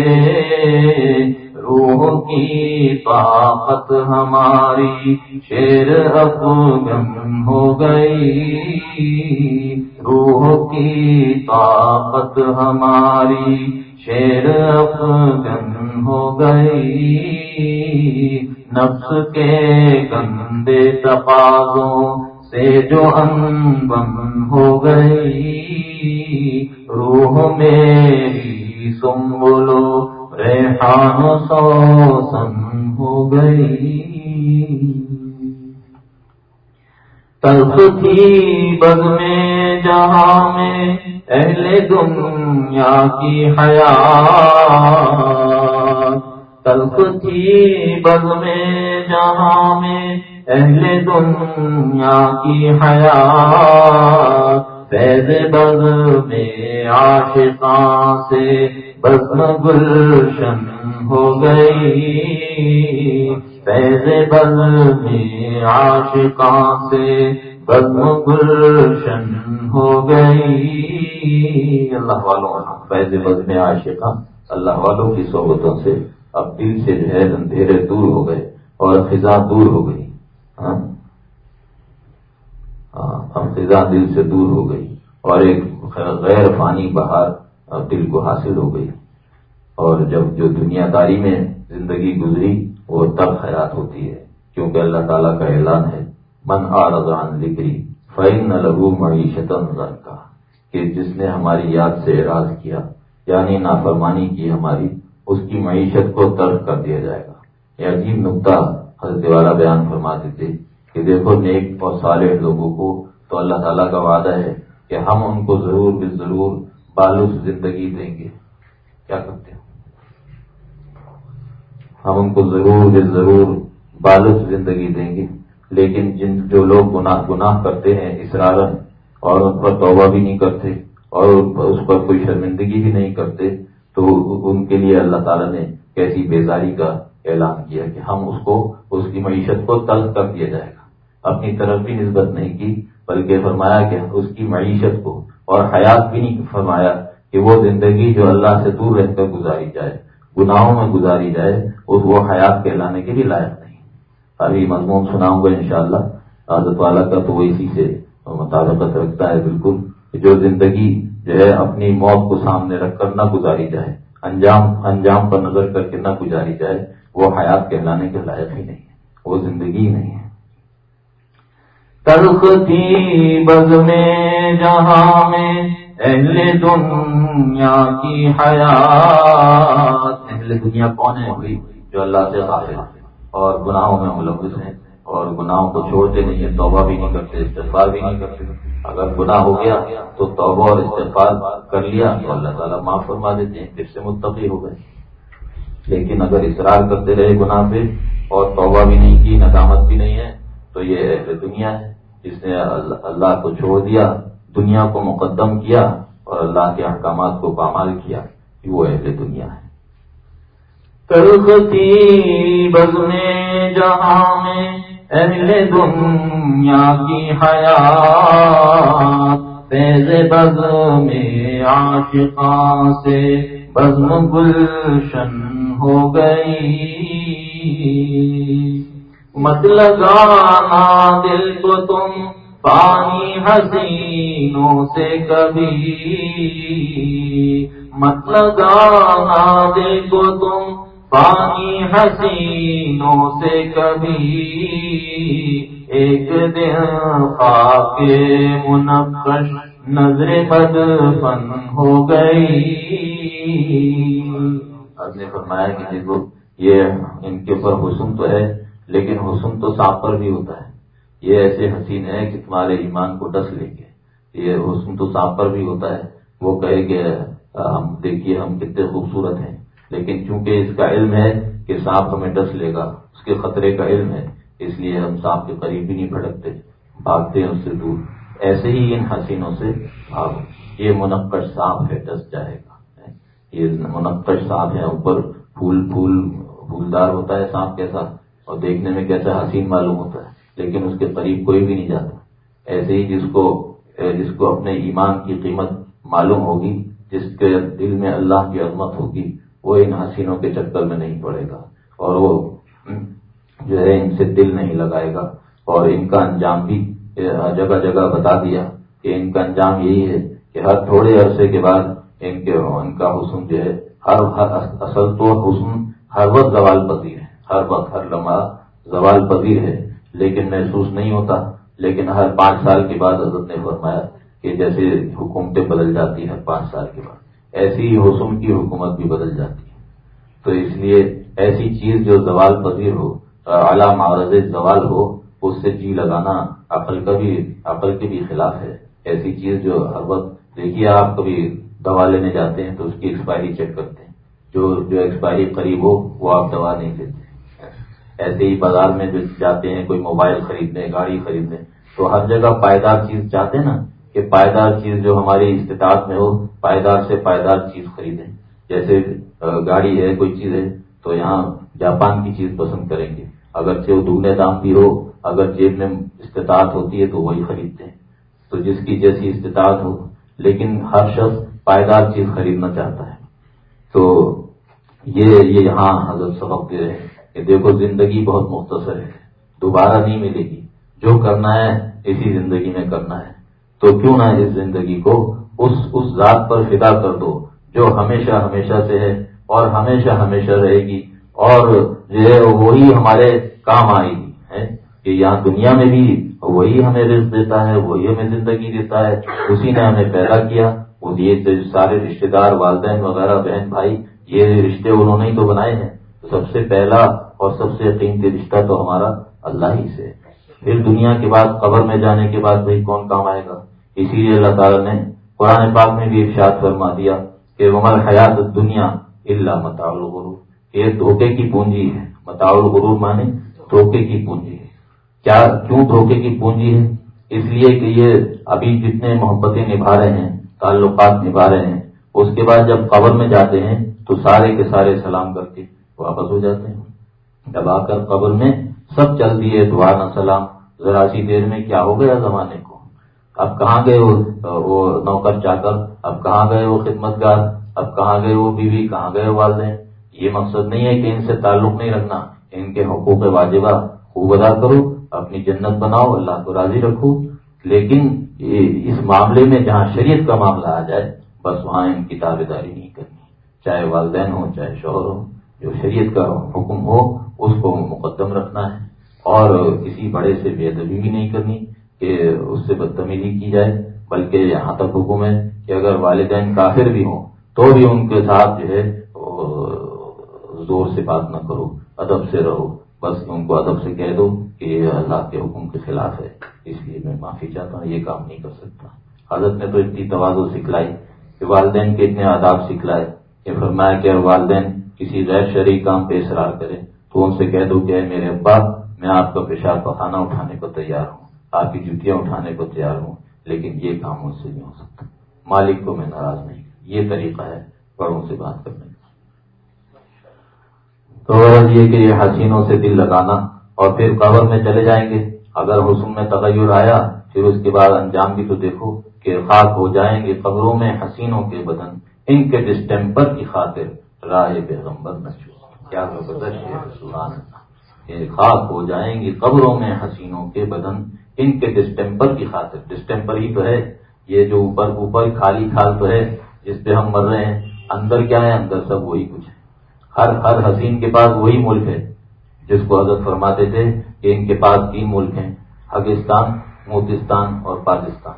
روح کی طاقت ہماری شیر افغن ہو گئی روح کی طاقت ہماری شیر افغن ہو گئی نفس کے گندے تقاضوں سے جو بن ہو گئی روح میری سم بولو ریحان سوسن ہو گئی تلخ تھی بگ میں جہاں میں اہل دنیا کی حیات، تلخ تھی بگ میں جہاں میں۔ اہل دنیا کی حیات، فیض بز میں عاشقاں سے بزم گلشن ہو گئی۔ فیض بز میں عاشقاں سے بزم گلشن ہو گئی۔ اللہ والوں فیض بز میں عاشقاں اللہ والوں کی صحبتوں سے اب دل سے جو ہے اندھیرے دور ہو گئے اور فضا دور ہو گئی۔ ہاں۔, ہاں، فضا دل سے دور ہو گئی اور ایک غیر فانی بہار دل کو حاصل ہو گئی۔ اور جب جو دنیا داری میں زندگی گزری، وہ تب خیرات ہوتی ہے، کیونکہ اللہ تعالیٰ کا اعلان ہے من آرزان لکری فعن نہ لگو معیشت کا کہ جس نے ہماری یاد سے اعراض کیا یعنی نافرمانی کی ہماری، اس کی معیشت کو ترک کر دیا جائے گا۔ یہ عجیب نقطہ حضرت والا بیان فرماتے تھے کہ دیکھو، نیک اور صالح لوگوں کو تو اللہ تعالیٰ کا وعدہ ہے کہ ہم ان کو ضرور بھی ضرور بالوس زندگی دیں گے۔ کیا کرتے ہیں؟ ہم ان کو ضرور بھی ضرور بالوس زندگی دیں گے۔ لیکن جن جو لوگ گناہ گناہ کرتے ہیں اسرارن اور ان پر توبہ بھی نہیں کرتے، اور اس پر کوئی شرمندگی بھی نہیں کرتے، تو ان کے لیے اللہ تعالیٰ نے کیسی بیزاری کا اعلان کیا کہ ہم اس کو، اس کی معیشت کو تلق کر دیا جائے گا۔ اپنی طرف بھی نسبت نہیں کی، بلکہ فرمایا کہ اس کی معیشت کو اور حیات بھی نہیں فرمایا کہ وہ زندگی جو اللہ سے دور رہ کر گزاری جائے، گناہوں میں گزاری جائے وہ حیات کہلانے کے بھی لائق نہیں۔ ابھی مضمون سناؤں گا انشاءاللہ۔ شاء اللہ والا کا تو وہ اسی سے مطابقت رکھتا ہے بالکل جو زندگی جو ہے اپنی موت کو سامنے رکھ کر نہ گزاری جائے، انجام انجام پر نظر کر کے نہ گزاری جائے، وہ حیات کہلانے کے لائق ہی نہیں ہے، وہ زندگی نہیں ہے۔ تلخ تھی بز میں، جہاں میں اہل دنیا کی حیات۔ اہل دنیا کون ہے ہوئی جو اللہ سے غافل اور گناہوں میں ملوث ہیں اور گناہوں کو چھوڑتے نہیں ہیں، توبہ بھی نہیں کرتے استفار بھی نہیں کرتے۔ اگر گناہ ہو گیا تو توبہ اور استفار کر لیا تو اللہ تعالیٰ معاف فرما دیتے ہیں، پھر سے متفق ہو گئے۔ لیکن اگر اصرار کرتے رہے گناہ پہ اور توبہ بھی نہیں کی، ندامت بھی نہیں ہے، تو یہ اہل دنیا ہے۔ جس نے اللہ کو چھوڑ دیا، دنیا کو مقدم کیا اور اللہ کے احکامات کو پامال کیا وہ اہل دنیا ہے۔ جہاں میں اہل دنیا کی حیات، فیض بز میں عاشقاں سے بزم گلشن ہو گئی۔ مت لگانا دل کو تم پانی حسینوں سے کبھی۔ مت لگانا دل کو تم پانی حسینوں سے کبھی ایک دن کے منقش نظر بد فن ہو گئی۔ اب نے فرمایا کہ جی دیکھو یہ ان کے اوپر حسن تو ہے، لیکن حسن تو سانپ پر بھی ہوتا ہے۔ یہ ایسے حسین ہے کہ تمہارے ایمان کو ڈس لیں گے۔ یہ حسن تو سانپ پر بھی ہوتا ہے۔ وہ کہے کہ ہم، دیکھیے ہم کتنے خوبصورت ہیں۔ لیکن چونکہ اس کا علم ہے کہ سانپ ہمیں ڈس لے گا، اس کے خطرے کا علم ہے، اس لیے ہم سانپ کے قریب بھی نہیں بھڑکتے، بھاگتے ہیں اس سے دور۔ ایسے ہی ان حسینوں سے یہ منقش سانپ ہے، ڈس جائے گا۔ یہ منقش سانپ ہے، اوپر پھول پھول، پھولدار ہوتا ہے سانپ کیسا، اور دیکھنے میں کیسا حسین معلوم ہوتا ہے، لیکن اس کے قریب کوئی بھی نہیں جاتا۔ ایسے ہی جس کو جس کو اپنے ایمان کی قیمت معلوم ہوگی، جس کے دل میں اللہ کی عظمت ہوگی وہ ان حسینوں کے چکر میں نہیں پڑے گا اور وہ جو ہے ان سے دل نہیں لگائے گا اور ان کا انجام بھی جگہ جگہ بتا دیا کہ ان کا انجام یہی ہے کہ ہر تھوڑے عرصے کے بعد ان کے ان کا حسن جو ہے، ہر ہر اصل تو حسن ہر وقت زوال پذیر ہے۔ ہر وقت، ہر لمحہ زوال پذیر ہے، لیکن محسوس نہیں ہوتا۔ لیکن ہر پانچ سال کے بعد حضرت نے فرمایا کہ جیسے حکومتیں بدل جاتی ہیں ہر پانچ سال کے بعد۔ ایسی ہی حسن کی حکومت بھی بدل جاتی ہے۔ تو اس لیے ایسی چیز جو زوال پذیر ہو، اعلیٰ معرض زوال ہو، اس سے جی لگانا عقل کا بھی، عقل کے بھی خلاف ہے۔ ایسی چیز جو ہر وقت، دیکھیے آپ کبھی دوا لینے جاتے ہیں تو اس کی ایکسپائری چیک کرتے ہیں۔ جو جو ایکسپائری قریب ہو، وہ آپ دوا نہیں لیتے۔ ایسے ہی بازار میں جو جاتے ہیں، کوئی موبائل خریدنے، گاڑی خریدنے، تو ہر جگہ پائیدار چیز چاہتے ہیں نا۔ کہ پائیدار چیز جو ہماری استطاعت میں ہو، پائیدار سے پائیدار چیز خریدیں۔ جیسے گاڑی ہے، کوئی چیز ہے، تو یہاں جاپان کی چیز پسند کریں گے۔ اگر وہ دگنے دام بھی ہو، اگر جیب میں استطاعت ہوتی ہے تو وہی خریدتے ہیں۔ تو جس کی جیسی استطاعت ہو، لیکن ہر شخص پائیدار چیز خریدنا چاہتا ہے۔ تو یہ یہاں حضرت سبق دے رہے ہیں کہ دیکھو، زندگی بہت مختصر ہے، دوبارہ نہیں ملے گی۔ جو کرنا ہے، اسی زندگی میں کرنا ہے۔ تو کیوں نہ اس زندگی کو اس اس ذات پر فدا کر دو جو ہمیشہ ہمیشہ سے ہے اور ہمیشہ ہمیشہ رہے گی اور جو ہے وہی ہمارے کام آئے گی کہ یہاں دنیا میں بھی وہی ہمیں رزق دیتا ہے، وہی ہمیں زندگی دیتا ہے۔ اسی نے ہمیں پیدا کیا۔ وہ یہ سارے رشتے دار، والدین وغیرہ، بہن بھائی۔ یہ رشتے انہوں نے ہی تو بنائے ہیں۔ سب سے پہلا اور سب سے قیمتی رشتہ تو ہمارا اللہ ہی سے پھر دنیا کے بعد، قبر میں جانے کے بعد بھائی کون کام آئے گا؟ اسی لیے اللہ تعالیٰ نے قرآن پاک میں بھی ارشاد فرما دیا کہ عمر حیات دنیا اللہ متا الغرور۔ یہ دھوکے کی پونجی ہے۔ متا الغرور مانے دھوکے کی پونجی ہے۔ کیا کیوں دھوکے کی پونجی ہے؟ اس لیے کہ یہ ابھی جتنے محبتیں نبھا رہے ہیں، تعلقات نبھا رہے ہیں، اس کے بعد جب قبر میں جاتے ہیں تو سارے کے سارے سلام کر کے واپس ہو جاتے ہیں۔ جب آ کر قبر میں سب چل دیے، دعا نہ سلام۔ ذرا سی دیر میں کیا ہو گیا زمانے کو؟ اب کہاں گئے وہ نوکر چا کر اب کہاں گئے وہ خدمت گار؟ اب کہاں گئے وہ بیوی؟ کہاں گئے والدین؟ یہ مقصد نہیں ہے کہ ان سے تعلق نہیں رکھنا، ان کے حقوق واجبہ خوب ادا کرو، اپنی جنت بناؤ، اللہ کو راضی رکھو۔ لیکن اس معاملے میں جہاں شریعت کا معاملہ آ جائے، بس وہاں ان کی دعوے داری نہیں کرنی۔ چاہے والدین ہو چاہے شوہر ہو جو شریعت کا حکم ہو، اس کو مقدم رکھنا ہے۔ اور کسی بڑے سے بے ادبی بھی نہیں کرنی۔ کہ اس سے بدتمیزی کی جائے، بلکہ یہاں تک حکم ہے کہ اگر والدین کافر بھی ہوں تو بھی ان کے ساتھ جو ہے زور سے بات نہ کرو، ادب سے رہو۔ بس ان کو ادب سے کہہ دو کہ یہ اللہ کے حکم کے خلاف ہے، اس لیے میں معافی چاہتا ہوں، یہ کام نہیں کر سکتا۔ حضرت نے تو اتنی توازو سکھلائی کہ والدین کے اتنے آداب سکھلائے کہ فرمایا کہ والدین کسی غیر شرعی کام پہ اصرار کرے تو ان سے کہہ دو کہ میرے ابا، میں آپ کا پیشاب پخانا اٹھانے کو تیار ہوں۔ آپ کی جوتیاں اٹھانے کو تیار ہوں، لیکن یہ کام مجھ سے نہیں ہو سکتا۔ مالک کو میں ناراض نہیں۔ یہ طریقہ ہے بڑوں سے بات کرنے کا۔ تو غرض یہ کہ یہ حسینوں سے دل لگانا اور پھر قبر میں چلے جائیں گے۔ اگر حسن میں تغیر آیا، پھر اس کے بعد انجام بھی تو دیکھو کہ خاک ہو جائیں گے قبروں میں حسینوں کے بدن۔ ان کے ڈسٹمپر کی خاطر راہ پیغمبر نشو کیا خاک ہو جائیں گے قبروں میں حسینوں کے بدن ان کے ڈسٹمپر کی خاطر۔ ڈسٹمپر ہی تو ہے۔ یہ جو اوپر اوپر خالی کھال تو ہے، جس پہ ہم مر رہے ہیں، اندر کیا ہے؟ اندر سب وہی کچھ ہے۔ ہر ہر حسین کے پاس وہی ملک ہے۔ جس کو حضرت فرماتے تھے کہ ان کے پاس تین ملک ہیں پاکستان موتستان اور پاکستان۔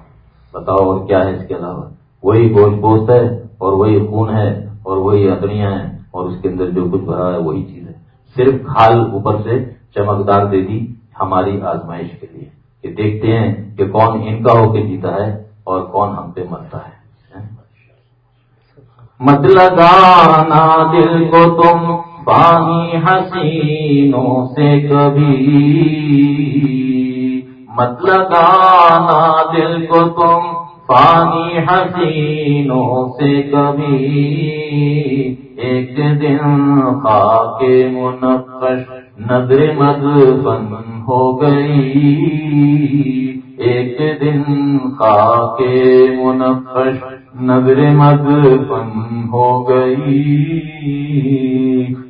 بتاؤ اور کیا ہے اس کے علاوہ؟ وہی گوشت گوشت ہے اور وہی خون ہے اور وہی ادنیاں ہیں اور اس کے اندر جو کچھ بھرا ہے وہی چیز ہے۔ صرف کھال اوپر سے چمکدار دے دی ہماری آزمائش کے لیے۔ کہ دیکھتے ہیں کہ کون ان کا ہو کے جیتا ہے اور کون ہم پہ مرتا ہے۔ مت لگانا دل کو تم پانی حسینوں سے کبھی۔ مت لگانا دل کو تم پانی حسینوں سے کبھی۔ ایک دن خاک منقش نظر مد بن ہو گئی۔ ایک دن خاک منقش نظر مد بن ہو گئی۔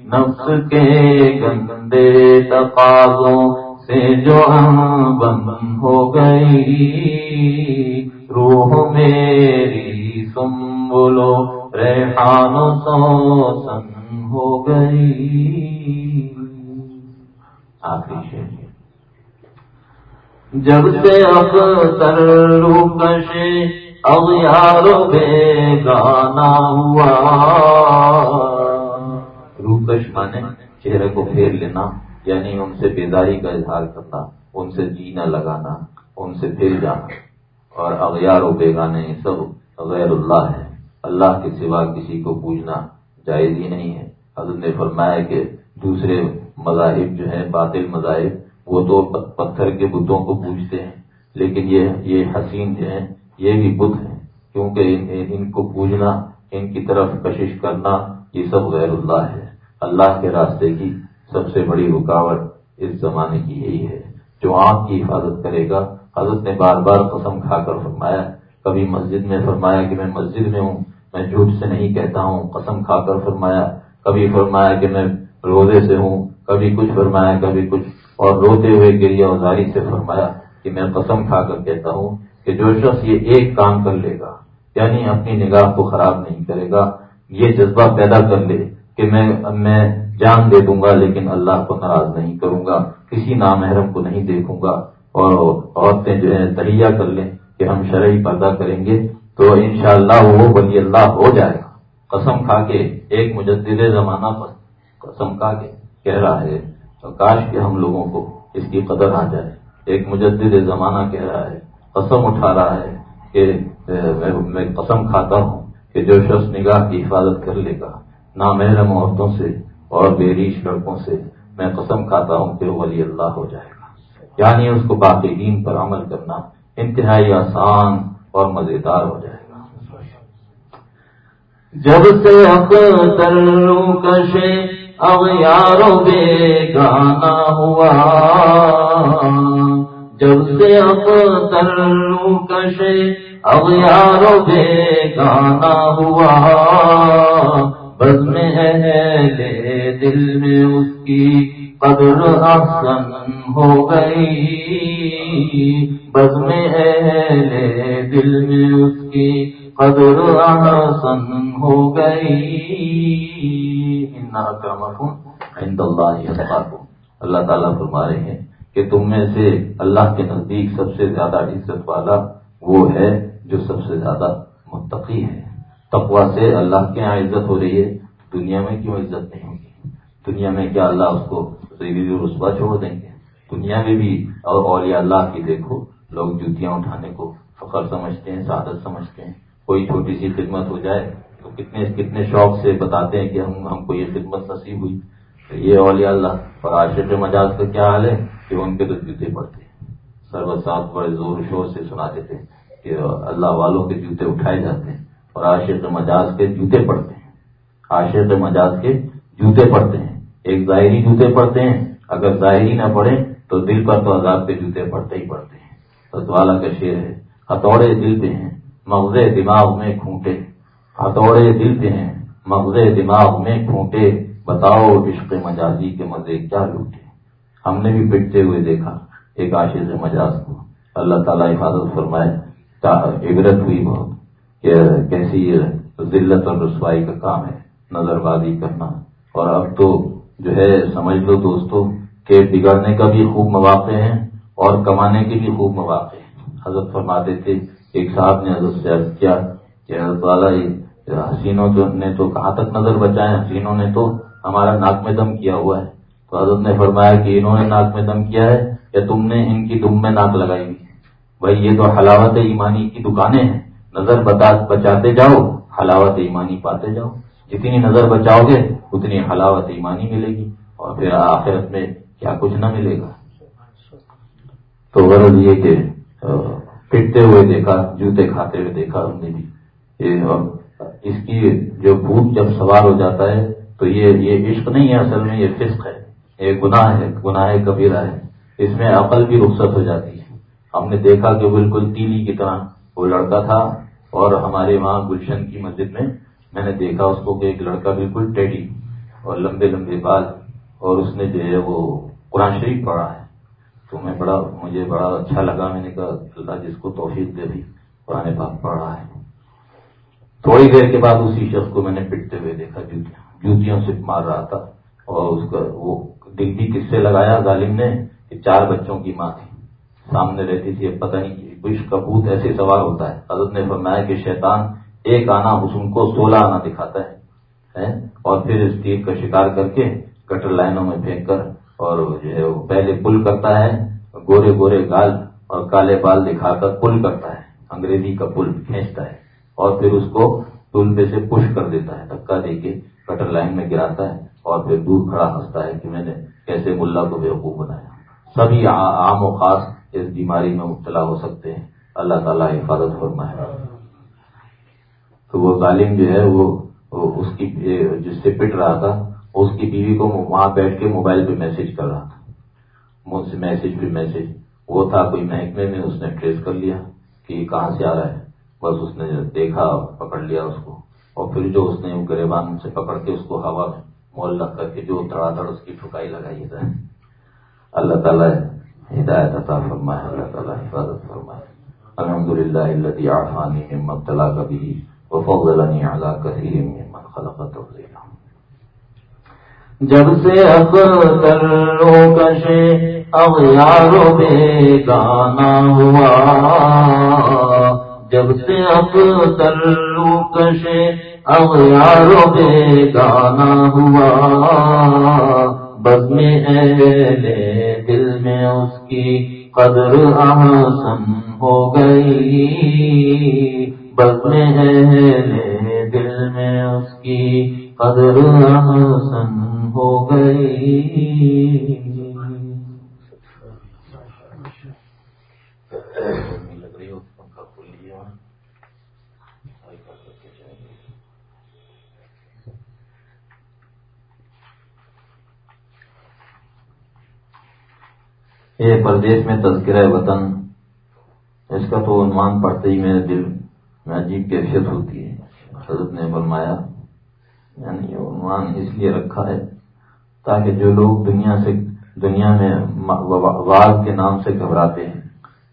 نفس کے گندے تقاضوں سے جو ہم بند ہو گئی۔ روح میری سم بولو ریحان سو سن ہو گئی۔ آخری جب سے اب تر اب یار بے گانا ہوا۔ روکش مانے چہرے کو پھیر لینا یعنی ان سے بیداری کا اظہار کرنا، ان سے جینا لگانا، ان سے پھر جانا۔ اور اغیار و بیگانے سب غیر اللہ ہے اللہ کے سوا کسی کو پوجنا جائز ہی نہیں ہے۔ حضرت نے فرمایا کہ دوسرے مذاہب جو ہیں، باطل مذاہب، وہ تو پتھر کے بتوں کو پوجتے ہیں۔ لیکن یہ یہ حسین جو ہیں، یہ بھی بدھ ہیں۔ کیونکہ ان کو پوجنا، ان کی طرف کشش کرنا، یہ سب غیر اللہ ہے۔ اللہ کے راستے کی سب سے بڑی رکاوٹ اس زمانے کی یہی ہے۔ جو آنکھ کی حفاظت کرے گا، حضرت نے بار بار قسم کھا کر فرمایا، کبھی مسجد میں فرمایا کہ میں مسجد میں ہوں، میں جھوٹ سے نہیں کہتا ہوں، قسم کھا کر فرمایا، کبھی فرمایا کہ میں روزے سے ہوں، کبھی کچھ فرمایا، کبھی کچھ۔ اور روتے ہوئے گریا ازاری سے فرمایا کہ میں قسم کھا کر کہتا ہوں کہ جو شخص یہ ایک کام کر لے گا یعنی اپنی نگاہ کو خراب نہیں کرے گا، یہ جذبہ پیدا کر لے کہ میں میں جان دے دوں گا لیکن اللہ کو ناراض نہیں کروں گا، کسی نامحرم کو نہیں دیکھوں گا۔ اور عورتیں جو ہے تہیا کر لیں کہ ہم شرعی پردہ کریں گے تو انشاءاللہ وہ ولی اللہ ہو جائے گا۔ قسم کھا کے ایک مجدد زمانہ پر قسم کھا کے کہہ رہا ہے کاش کہ ہم لوگوں کو اس کی قدر آ جائے۔ ایک مجدد زمانہ کہہ رہا ہے، قسم اٹھا رہا ہے کہ میں قسم کھاتا ہوں کہ جو شخص نگاہ کی حفاظت کر لے گا۔ نامحرم عورتوں سے اور بیریش لڑکوں سے میں قسم کھاتا ہوں کہ ولی اللہ ہو جائے گا۔ یعنی اس کو باقی دین پر عمل کرنا انتہائی آسان اور مزیدار ہو جائے گا۔ جب سے اب یارو بے گانا ہوا۔ جب سے اب کشے، اب یارو بے گانا ہوا۔ بس میں ہے دل میں اس کی قدر احسن ہو گئی۔ بس میں ہے دل میں اس کی قدر احسن ہو گئی۔ عند اللہ اللہ تعالیٰ فرما رہے ہیں کہ تم میں سے اللہ کے نزدیک سب سے زیادہ عزت والا وہ ہے جو سب سے زیادہ متقی ہے۔ تقوا سے اللہ کے یہاں عزت ہو رہی ہے، دنیا میں کیوں عزت نہیں ہوگی؟ دنیا میں کیا اللہ اس کو رسبا اچھا چھوڑ دیں گے؟ دنیا میں بھی اور اولیاء اللہ کی دیکھو، لوگ جوتیاں اٹھانے کو فخر سمجھتے ہیں، سعادت سمجھتے ہیں۔ کوئی چھوٹی سی خدمت ہو جائے کتنے کتنے شوق سے بتاتے ہیں کہ ہم ہم کو یہ خدمت نصیب ہوئی۔ یہ اولیاء اللہ اور عاشق مجاز کا کیا حال ہے کہ ان کے تو جوتے پڑتے ہیں۔ سرو صاحب بڑے زور شور سے سناتے تھے کہ اللہ والوں کے جوتے اٹھائے جاتے ہیں اور عاشق مجاز کے جوتے پڑتے ہیں۔ عاشق مجاز کے جوتے پڑتے ہیں۔ ایک ظاہری جوتے پڑتے ہیں۔ اگر ظاہری نہ پڑے تو دل پر تو عذاب کے جوتے پڑتے ہی پڑتے ہیں۔ والا کا شعر ہے، ہتھوڑے دل پہ ہیں مغز دماغ میں کھونٹے ہتھوڑے دل پہ ہیں مغز دماغ میں کھونٹے، بتاؤ عشق مجازی کے مزے کیا لوٹے۔ ہم نے بھی پٹتے ہوئے دیکھا، ایک عاشق مجاز کو۔ اللہ تعالیٰ حفاظت فرمائے عبرت ہوئی بہت کہ کیسی ذلت اور رسوائی کا کام ہے نظر بازی کرنا۔ اور اب تو جو ہے، سمجھ لو دوستو کہ بگڑنے کا بھی خوب مواقع ہیں اور کمانے کے بھی خوب مواقع ہیں۔ حضرت فرماتے تھے، ایک صاحب نے حضرت سے عرض کیا کہ حضرت والا جی ہاں، حسینوں نے تو کہاں تک نظر بچائے حسینوں نے تو ہمارا ناک میں دم کیا ہوا ہے۔ تو حضرت نے فرمایا کہ انہوں نے ناک میں دم کیا ہے یا تم نے ان کی دم میں ناک لگائی ہوئی بھائی، یہ تو حلاوت ایمانی کی دکانیں ہیں۔ نظر بچاتے جاؤ، حلاوت ایمانی پاتے جاؤ۔ جتنی نظر بچاؤ گے، اتنی حلاوت ایمانی ملے گی۔ اور پھر آخرت میں کیا کچھ نہ ملے گا۔ تو غرض یہ کہ پٹتے ہوئے دیکھا، جوتے کھاتے ہوئے دیکھا ہم نے بھی۔ اس کی جو بھوت جب سوار ہو جاتا ہے، تو یہ یہ عشق نہیں ہے اصل میں، یہ فسق ہے۔ یہ گناہ ہے، گناہ کبیرہ ہے۔ اس میں عقل بھی رخصت ہو جاتی ہے۔ ہم نے دیکھا کہ بالکل تیلی کی طرح وہ لڑکا تھا اور ہمارے وہاں گلشن کی مسجد میں میں نے دیکھا اس کو کہ ایک لڑکا بالکل ٹیڈی اور لمبے لمبے بال اور اس نے جو ہے وہ قرآن شریف پڑھا ہے۔ تو میں بڑا، مجھے بڑا اچھا لگا، میں نے کہا اللہ جس کو توفیق دے بھی قرآن پاک پڑھا ہے۔ تھوڑی دیر کے بعد اسی شخص کو میں نے پٹتے ہوئے دیکھا جوتیاں جوتیوں سے مار رہا تھا، اور اس کا وہ ڈگری کس سے لگایا ظالم نے کہ چار بچوں کی ماں تھی۔ سامنے رہتی تھی، اب پتہ نہیں بش کا بھوت ایسے سوار ہوتا ہے۔ حضرت نے فرمایا کہ شیطان ایک آنا حسن کو سولہ آنا دکھاتا ہے اور پھر اس تیر کا شکار کر کے کٹر لائنوں میں پھینک کر اور جو ہے وہ پہلے پل کرتا ہے، گورے گورے گال اور کالے بال دکھا کر پل کرتا ہے۔ انگریزی کا پل کھینچتا ہے۔ اور پھر اس کو پل پہ سے پش کر دیتا ہے، دھکا دے کے کٹر لائن میں گراتا ہے اور پھر دور کھڑا ہنستا ہے کہ میں نے کیسے ملا کو بیوقوف بنایا۔ سبھی عام و خاص اس بیماری میں مبتلا ہو سکتے ہیں۔ اللہ تعالیٰ حفاظت فرمائے۔ تو وہ ظالم جو ہے، وہ اس کی جس سے پٹ رہا تھا، اس کی بیوی کو وہاں بیٹھ کے موبائل پہ میسج کر رہا تھا۔ مجھ سے میسج پہ میسج وہ تھا، کوئی محکمے میں اس نے ٹریس کر لیا کہ یہ کہاں سے آ رہا ہے۔ بس اس نے دیکھا، پکڑ لیا اس کو، اور پھر جو اس نے گریبان سے پکڑ کے اس کو ہوا میں کر کے جو دھڑا دھڑ اس کی ٹھکائی لگائی تھا اللہ تعالیٰ ہدایت عطا فرمائے، اللہ تعالیٰ حفاظت فرمائے۔ الحمد للہ اللہ عافانی میں مبتلا کبھی وفضلنی علی کثیر من خلق تفضیلا۔ جب سے اختر کشے اغیار بے گانا ہوا جب سے اختر کشے اغیار بے گانا ہوا، بس میں اہل دل میں اس کی قدر احسن ہو گئی۔ بس میں اہل دل میں اس کی قدر احسن ہو گئی۔ یہ پردیش میں تذکرہ وطن، اس کا تو عنوان پڑھتے ہی میرے دل میں عجیب کیفیت ہوتی ہے۔ حضرت نے فرمایا یعنی عنوان اس لیے رکھا ہے تاکہ جو لوگ دنیا سے، دنیا میں واز کے نام سے گھبراتے ہیں،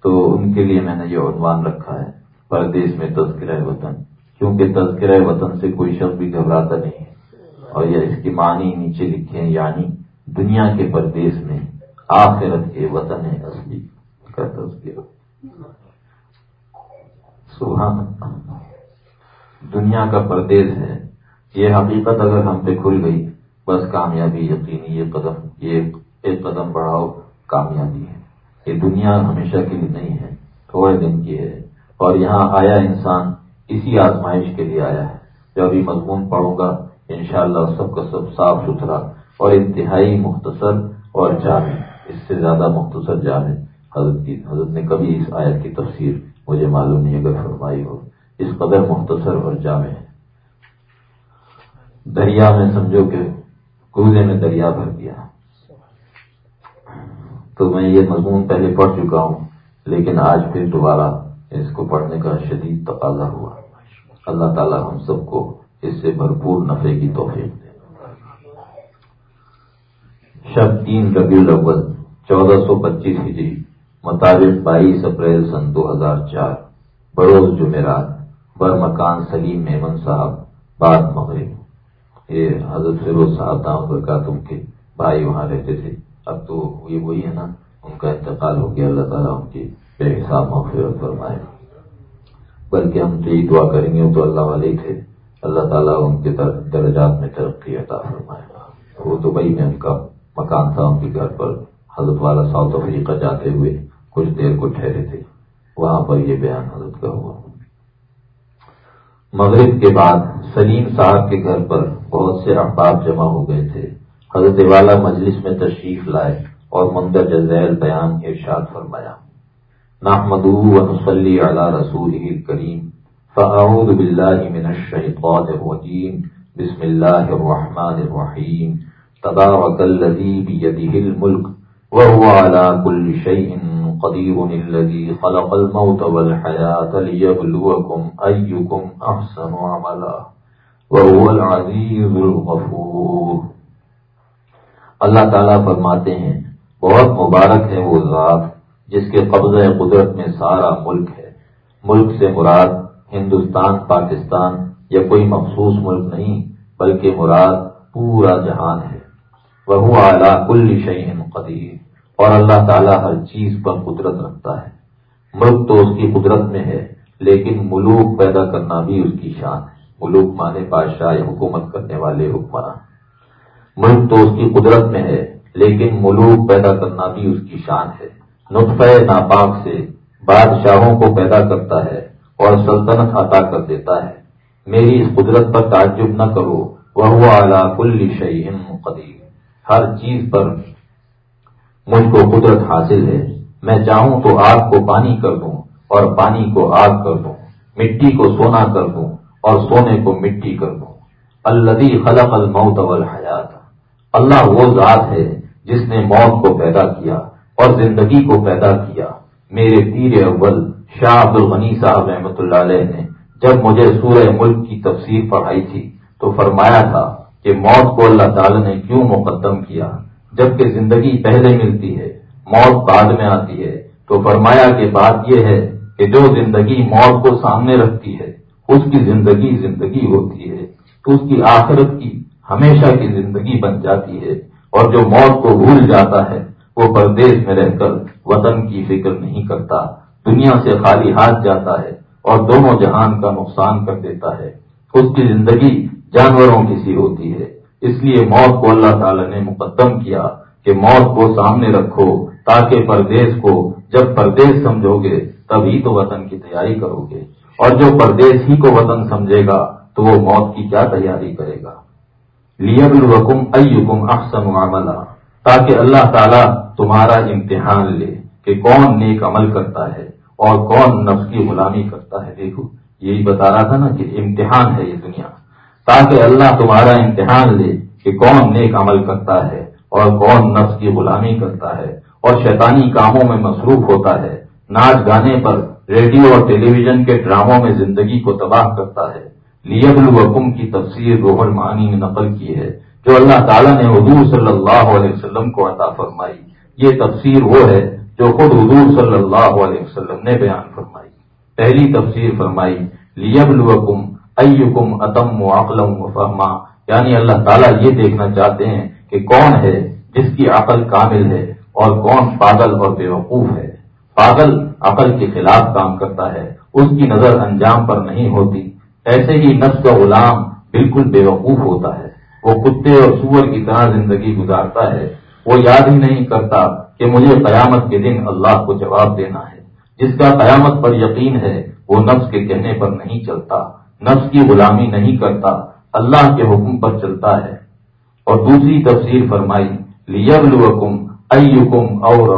تو ان کے لیے میں نے یہ عنوان رکھا ہے، پردیش میں تذکرہ وطن۔ کیونکہ تذکرہ وطن سے کوئی شخص بھی گھبراتا نہیں۔ ہے اور یہ اس کی معنی نیچے لکھے ہیں یعنی دنیا کے پردیش میں۔ آخرت کے وطن اصلی کا تذکرہ۔ سبحان دنیا کا پردیش ہے۔ یہ حقیقت اگر ہم پہ کھل گئی، بس کامیابی، یقینی، یہ قدم، یہ ایک قدم بڑھاؤ، کامیابی ہے۔ یہ دنیا ہمیشہ کے لیے نہیں ہے، تھوڑے دن کی ہے۔ اور یہاں آیا انسان اسی آزمائش کے لیے آیا ہے۔ جو ابھی مضمون پڑھوں گا، انشاءاللہ سب کا سب صاف ستھرا اور انتہائی مختصر اور جامع۔ اس سے زیادہ مختصر جامع حضرت کی حضرت نے کبھی اس آیت کی تفسیر مجھے معلوم نہیں اگر فرمائی ہو۔ اس قدر مختصر اور جامع ہے۔ دریا میں سمجھو کہ کوزے میں دریا بھر دیا۔ تو میں یہ مضمون پہلے پڑھ چکا ہوں، لیکن آج پھر دوبارہ اس کو پڑھنے کا شدید تقاضا ہوا۔ اللہ تعالی ہم سب کو اس سے بھرپور نفے کی توفیق دے۔ شب تین ربیع الاول چودہ سو پچیس ہجری، مطابق بائیس اپریل سن دو ہزار چار۔ بروز جمعرات بر مکان سلیم میمن صاحب، بعد مغرب۔ یہ حضرت فیروز صاحب دام کا کے بھائی وہاں رہتے تھے۔ اب تو یہ وہی ہے نا، ان کا انتقال ہو گیا۔ اللہ تعالیٰ ان کی بے حساب مغفرت فرمائے۔ بلکہ ہم تو یہ دعا کریں گے تو اللہ والے تھے۔ اللہ تعالیٰ ان کے درجات میں ترقی عطا فرمائے۔ وہ دبئی میں ان کا مکان تھا ان کے گھر پر، حضرت والا ساؤتھ افریقہ جاتے ہوئے کچھ دیر کو ٹھہرے تھے۔ وہاں پر یہ بیان حضرت کا ہوا۔ مغرب کے بعد سلیم صاحب کے گھر پر بہت سے احباب جمع ہو گئے تھے۔ حضرت والا مجلس میں تشریف لائے اور مندر ذیل بیان ارشاد فرمایا۔ نحمدو ونصلي على رسوله الكريم فأعوذ بالله من الشيطان الرجيم بسم الله الرحمن الرحيم تبارك الذي بيده الملك، وهو على كل شيء قدير الذي خلق الموت والحياة ليبلوكم أيكم أحسن عملا، وهو العزيز الغفور۔ اللہ تعالیٰ فرماتے ہیں، بہت مبارک ہے وہ ذات جس کے قبضہ قدرت میں سارا ملک ہے۔ ملک سے مراد ہندوستان، پاکستان یا کوئی مخصوص ملک نہیں، بلکہ مراد پورا جہان ہے۔ وہ اعلیٰ کل شعین قدیر۔ اور اللہ تعالیٰ ہر چیز پر قدرت رکھتا ہے۔ ملک تو اس کی قدرت میں ہے، لیکن ملوک پیدا کرنا بھی اس کی شان ہے۔ ملوک مانے بادشاہ حکومت کرنے والے حکمراں۔ ملک تو اس کی قدرت میں ہے، لیکن ملوک پیدا کرنا بھی اس کی شان ہے۔ نطفہ ناپاک سے بادشاہوں کو پیدا کرتا ہے اور سلطنت عطا کر دیتا ہے۔ میری اس قدرت پر تعجب نہ کرو۔ وہ اعلیٰ کل شعین قدیر۔ ہر چیز پر مجھ کو قدرت حاصل ہے۔ میں چاہوں تو آگ کو پانی کر دوں اور پانی کو آگ کر دوں، مٹی کو سونا کر دوں اور سونے کو مٹی کر دوں۔ الدی خلق الموت والحیات۔ اللہ وہ ذات ہے جس نے موت کو پیدا کیا اور زندگی کو پیدا کیا۔ میرے پیر اول شاہ عبد الغنی صاحب رحمۃ اللہ علیہ نے جب مجھے سورہ ملک کی تفسیر پڑھائی تھی تو فرمایا تھا کہ موت کو اللہ تعالی نے کیوں مقدم کیا؟ جبکہ زندگی پہلے ملتی ہے، موت بعد میں آتی ہے۔ تو فرمایا کہ بات یہ ہے کہ جو زندگی موت کو سامنے رکھتی ہے، اس کی زندگی زندگی ہوتی ہے۔ تو اس کی آخرت کی ہمیشہ کی زندگی بن جاتی ہے۔ اور جو موت کو بھول جاتا ہے، وہ پردیش میں رہ کر وطن کی فکر نہیں کرتا۔ دنیا سے خالی ہاتھ جاتا ہے اور دونوں جہان کا نقصان کر دیتا ہے۔ اس کی زندگی جانوروں کی سی ہوتی ہے۔ اس لیے موت کو اللہ تعالی نے مقدم کیا کہ موت کو سامنے رکھو تاکہ پردیش کو جب پردیش سمجھو گے تبھی تو وطن کی تیاری کرو گے اور جو پردیش ہی کو وطن سمجھے گا تو وہ موت کی کیا تیاری کرے گا؟ لیبلوکم ایکم احسن عملا، تاکہ اللہ تعالیٰ تمہارا امتحان لے کہ کون نیک عمل کرتا ہے اور کون نفس کی غلامی کرتا ہے۔ دیکھو، یہی بتا رہا تھا نا کہ امتحان ہے یہ دنیا۔ تاکہ اللہ تمہارا امتحان لے کہ کون نیک عمل کرتا ہے اور کون نفس کی غلامی کرتا ہے اور شیطانی کاموں میں مصروف ہوتا ہے، ناچ گانے پر ریڈیو اور ٹیلی ویژن کے ڈراموں میں زندگی کو تباہ کرتا ہے۔ لیب الوکم کی تفسیر روح المعانی میں نقل کی ہے جو اللہ تعالیٰ نے حضور صلی اللہ علیہ وسلم کو عطا فرمائی۔ یہ تفسیر وہ ہے جو خود حضور صلی اللہ علیہ وسلم نے بیان فرمائی۔ پہلی تفسیر فرمائی لیب الوکم ایکم اتم و عقلم و فہما یعنی اللہ تعالیٰ یہ دیکھنا چاہتے ہیں کہ کون ہے جس کی عقل کامل ہے اور کون پاگل اور بے وقوف ہے۔ پاگل عقل کے خلاف کام کرتا ہے، اس کی نظر انجام پر نہیں ہوتی۔ ایسے ہی نفس کا غلام بالکل بے وقوف ہوتا ہے۔ وہ کتے اور سور کی طرح زندگی گزارتا ہے۔ وہ یاد ہی نہیں کرتا کہ مجھے قیامت کے دن اللہ کو جواب دینا ہے۔ جس کا قیامت پر یقین ہے، وہ نفس کے کہنے پر نہیں چلتا۔ نفس کی غلامی نہیں کرتا، اللہ کے حکم پر چلتا ہے۔ اور دوسری تفسیر فرمائی لیبلوکم ایکم اور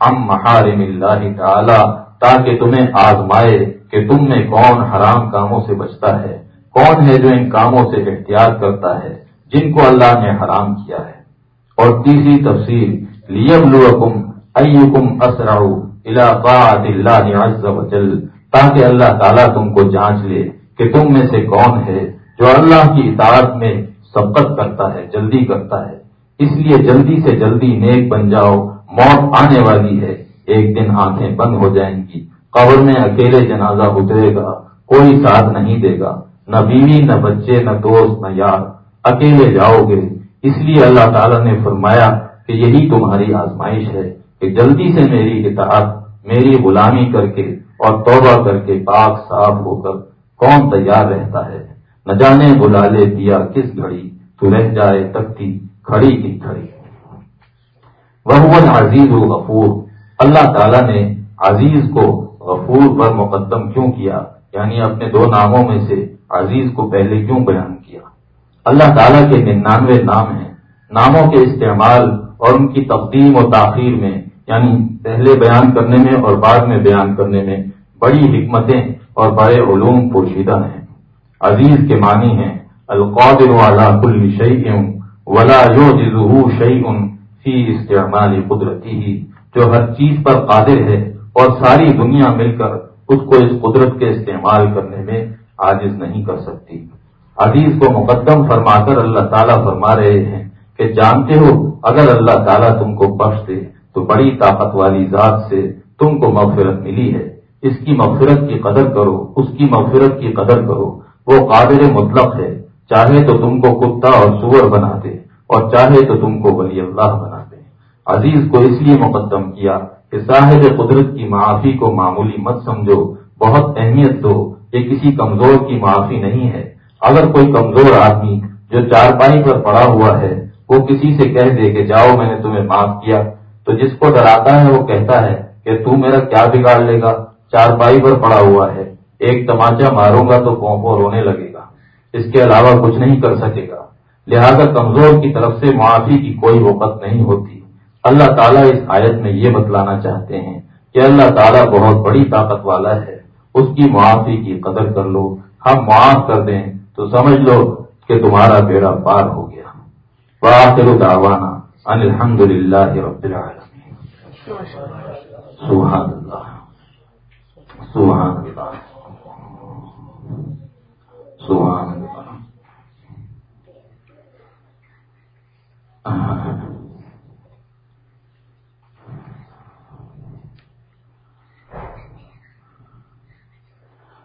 ام محارم اللہ تعالی تاکہ تمہیں آزمائے کہ تم میں کون حرام کاموں سے بچتا ہے، کون ہے جو ان کاموں سے احتیاط کرتا ہے، جن کو اللہ نے حرام کیا ہے۔ اور تیسری تفصیل لیم ایکم اسرع علاقات اللہ عز وجل، تاکہ اللہ تعالیٰ تم کو جانچ لے۔ کہ تم میں سے کون ہے جو اللہ کی اطاعت میں سبقت کرتا ہے، جلدی کرتا ہے۔ اس لیے جلدی سے جلدی نیک بن جاؤ، موت آنے والی ہے۔ ایک دن آنکھیں بند ہو جائیں گی، قبر میں اکیلے جنازہ اترے گا، کوئی ساتھ نہیں دے گا۔ نہ بیوی، نہ بچے، نہ دوست، نہ یار۔ اکیلے جاؤ گے۔ اس لیے اللہ تعالیٰ نے فرمایا کہ یہی تمہاری آزمائش ہے کہ جلدی سے میری اطاعت، میری غلامی کر کے اور توبہ کر کے پاک صاف ہو کر کون تیار رہتا ہے؟ نہ جانے بلا لے دیا کس گھڑی، تو رہ جائے تکتی کھڑی کی کھڑی وہ عزیز و غفور اللہ تعالیٰ نے عزیز کو غفور پر مقدم کیوں کیا؟ یعنی اپنے دو ناموں میں سے عزیز کو پہلے کیوں بیان کیا؟ اللہ تعالیٰ کے ننانوے نام ہیں۔ ناموں کے استعمال اور ان کی تقدیم و تاخیر میں یعنی پہلے بیان کرنے میں اور بعد میں بیان کرنے میں بڑی حکمتیں اور بڑے علوم پوشیدہ ہیں۔ عزیز کے معنی ہیں، القادر والا کل شعی ولا یو جزو فی استعمال قدرتی ہی۔ جو ہر چیز پر قادر ہے اور ساری دنیا مل کر اس کو اس قدرت کے استعمال کرنے میں عاجز نہیں کر سکتی۔ عزیز کو مقدم فرما کر اللہ تعالیٰ فرما رہے ہیں کہ جانتے ہو، اگر اللہ تعالیٰ تم کو بخش دے تو بڑی طاقت والی ذات سے تم کو مغفرت ملی ہے۔ اس کی مغفرت کی قدر کرو، اس کی مغفرت کی قدر کرو۔ وہ قابل مطلق ہے۔ چاہے تو تم کو کتا اور سور بنا دے، اور چاہے تو تم کو ولی اللہ بنا دے۔ عزیز کو اس لیے مقدم کیا کہ صاحب قدرت کی معافی کو معمولی مت سمجھو۔ بہت اہمیت دو یہ کسی کمزور کی معافی نہیں ہے۔ اگر کوئی کمزور آدمی جو چار پائی پر پڑا ہوا ہے، وہ کسی سے کہہ دے کہ جاؤ، میں نے تمہیں معاف کیا۔ تو جس کو ڈراتا ہے، وہ کہتا ہے کہ تو میرا کیا بگاڑ لے گا؟ چار پائی پر پڑا ہوا ہے۔ ایک تماچا ماروں گا تو پونپو رونے لگے گا۔ اس کے علاوہ کچھ نہیں کر سکے گا۔ لہذا کمزور کی طرف سے معافی کی کوئی وقت نہیں ہوتی۔ اللہ تعالیٰ اس آیت میں یہ بتلانا چاہتے ہیں کہ اللہ تعالیٰ بہت بڑی طاقت والا ہے۔ اس کی معافی کی قدر کر لو۔ ہم معاف کر دیں تو سمجھ لو کہ تمہارا بیڑا پار ہو گیا۔ وآخر دعوانا ان الحمد للہ رب العالمین۔ سبحان اللہ۔ سبحان اللہ سبحان اللہ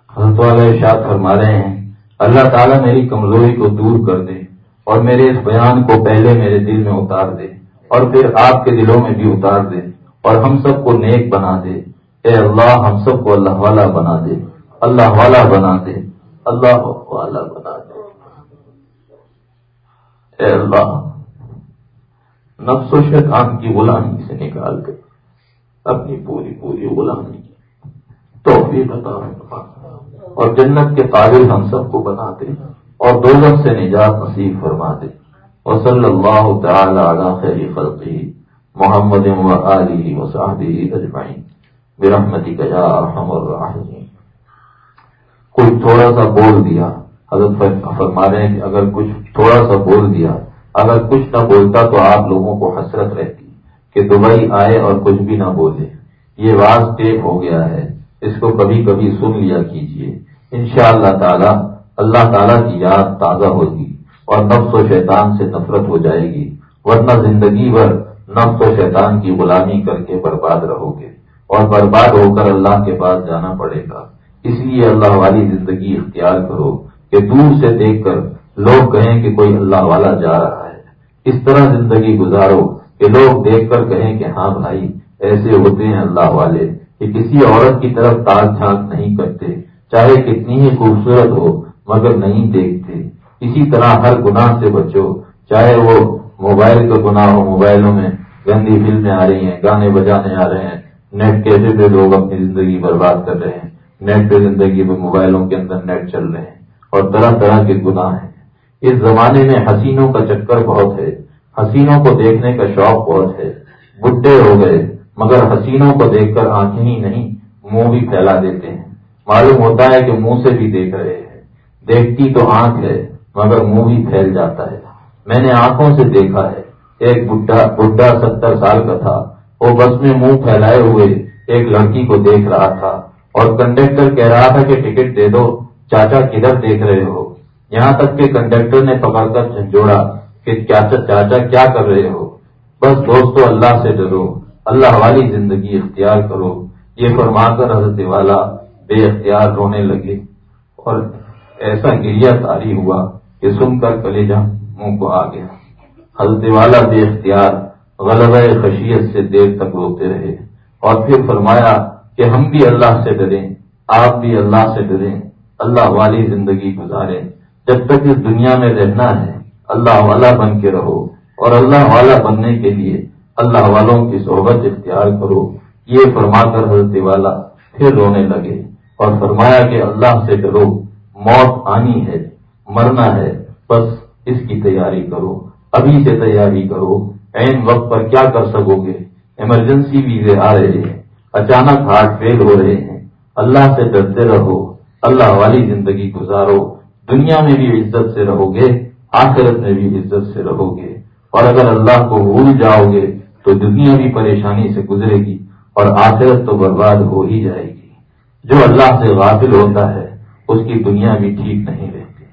حضرت والا ارشاد فرما رہے ہیں، اللہ تعالیٰ میری کمزوری کو دور کر دے اور میرے اس بیان کو پہلے میرے دل میں اتار دے اور پھر آپ کے دلوں میں بھی اتار دے اور ہم سب کو نیک بنا دے۔ اے اللہ، ہم سب کو اللہ والا بنا دے۔ اللہ والا بنا دے۔ اللہ والا بنا دے۔ اے اللہ، نفس و شیطان کی غلامی سے نکال کر اپنی پوری پوری غلامی۔ توفیق عطا اور جنت کے قابل ہم سب کو بنا دے۔ اور دو سے نجات نصیب فرما دے۔ اور صلی اللہ تعالی علی خیر خلقی محمد و علی و صحبی اجمعین۔ برحمتی کا ارحم الراحمین۔ کوئی تھوڑا سا بول دیا، حضرت فرما رہے ہیں کہ اگر کچھ تھوڑا سا بول دیا، اگر کچھ نہ بولتا تو آپ لوگوں کو حسرت رہتی کہ دبئی آئے اور کچھ بھی نہ بولے۔ یہ واز ٹیپ ہو گیا ہے، اس کو کبھی کبھی سن لیا کیجیے ان شاء اللہ تعالی، اللہ تعالیٰ کی یاد تازہ ہوگی اور نفس و شیطان سے نفرت ہو جائے گی، ورنہ زندگی بھر نفس و شیطان کی غلامی کر کے برباد رہو گے۔ اور برباد ہو کر اللہ کے پاس جانا پڑے گا۔ اس لیے اللہ والی زندگی اختیار کرو کہ دور سے دیکھ کر لوگ کہیں کہ کوئی اللہ والا جا رہا ہے۔ اس طرح زندگی گزارو کہ لوگ دیکھ کر کہیں کہ ہاں بھائی، ایسے ہوتے ہیں اللہ والے کہ کسی عورت کی طرف تاک جھانک نہیں کرتے، چاہے کتنی ہی خوبصورت ہو مگر نہیں دیکھتے۔ اسی طرح ہر گناہ سے بچو، چاہے وہ موبائل کا گناہ ہو، موبائلوں میں گندی فلمیں آ رہی ہیں، گانے بجانے آ رہے ہیں نیٹ کیسے پہ لوگ اپنی زندگی برباد کر رہے ہیں؟ نیٹ پہ زندگی میں موبائلوں کے اندر نیٹ چل رہے ہیں اور طرح طرح کے گناہ ہیں۔ اس زمانے میں حسینوں کا چکر بہت ہے۔ حسینوں کو دیکھنے کا شوق بہت ہے۔ بڈھے ہو گئے، مگر حسینوں کو دیکھ کر آنکھیں ہی نہیں، منہ بھی پھیلا دیتے ہیں۔ معلوم ہوتا ہے کہ منہ سے بھی دیکھ رہے ہیں۔ دیکھتی تو آنکھ ہے، مگر منہ بھی پھیل جاتا ہے۔ میں نے آنکھوں سے دیکھا ہے۔ ایک بڈھا ستر سال کا تھا۔ وہ بس میں منہ پھیلائے ہوئے ایک لڑکی کو دیکھ رہا تھا اور کنڈکٹر کہہ رہا تھا کہ ٹکٹ دے دو، چاچا کدھر دیکھ رہے ہو؟ یہاں تک کہ کنڈکٹر نے پکڑ کر جھنجھوڑا کہ چاچا کیا کر رہے ہو؟ بس دوستو، اللہ سے ڈرو، اللہ والی زندگی اختیار کرو۔ یہ فرما کر حضرت والا بے اختیار رونے لگے اور ایسا گریا تاری ہوا کہ سن کر کلیجا منہ کو آ گیا۔ حضرت والا بے اختیار غلب خشیت سے دیر تک روتے رہے اور پھر فرمایا کہ ہم بھی اللہ سے ڈریں، آپ بھی اللہ سے ڈریں، اللہ والی زندگی گزاریں جب تک اس دنیا میں رہنا ہے، اللہ والا بن کے رہو اور اللہ والا بننے کے لیے اللہ والوں کی صحبت اختیار کرو۔ یہ فرما کر حضرت والا پھر رونے لگے اور فرمایا کہ اللہ سے ڈرو، موت آنی ہے، مرنا ہے، بس اس کی تیاری کرو، ابھی سے تیاری کرو۔ این وقت پر کیا کر سکو گے؟ ایمرجنسی ویزے آ رہے ہیں۔ اچانک ہارٹ فیل ہو رہے ہیں۔ اللہ سے ڈرتے رہو۔ اللہ والی زندگی گزارو۔ دنیا میں بھی عزت سے رہو گے۔ آخرت میں بھی عزت سے رہو گے۔ اور اگر اللہ کو بھول جاؤ گے، تو دنیا بھی پریشانی سے گزرے گی اور آخرت تو برباد ہو ہی جائے گی۔ جو اللہ سے غافل ہوتا ہے، اس کی دنیا بھی ٹھیک نہیں رہتی۔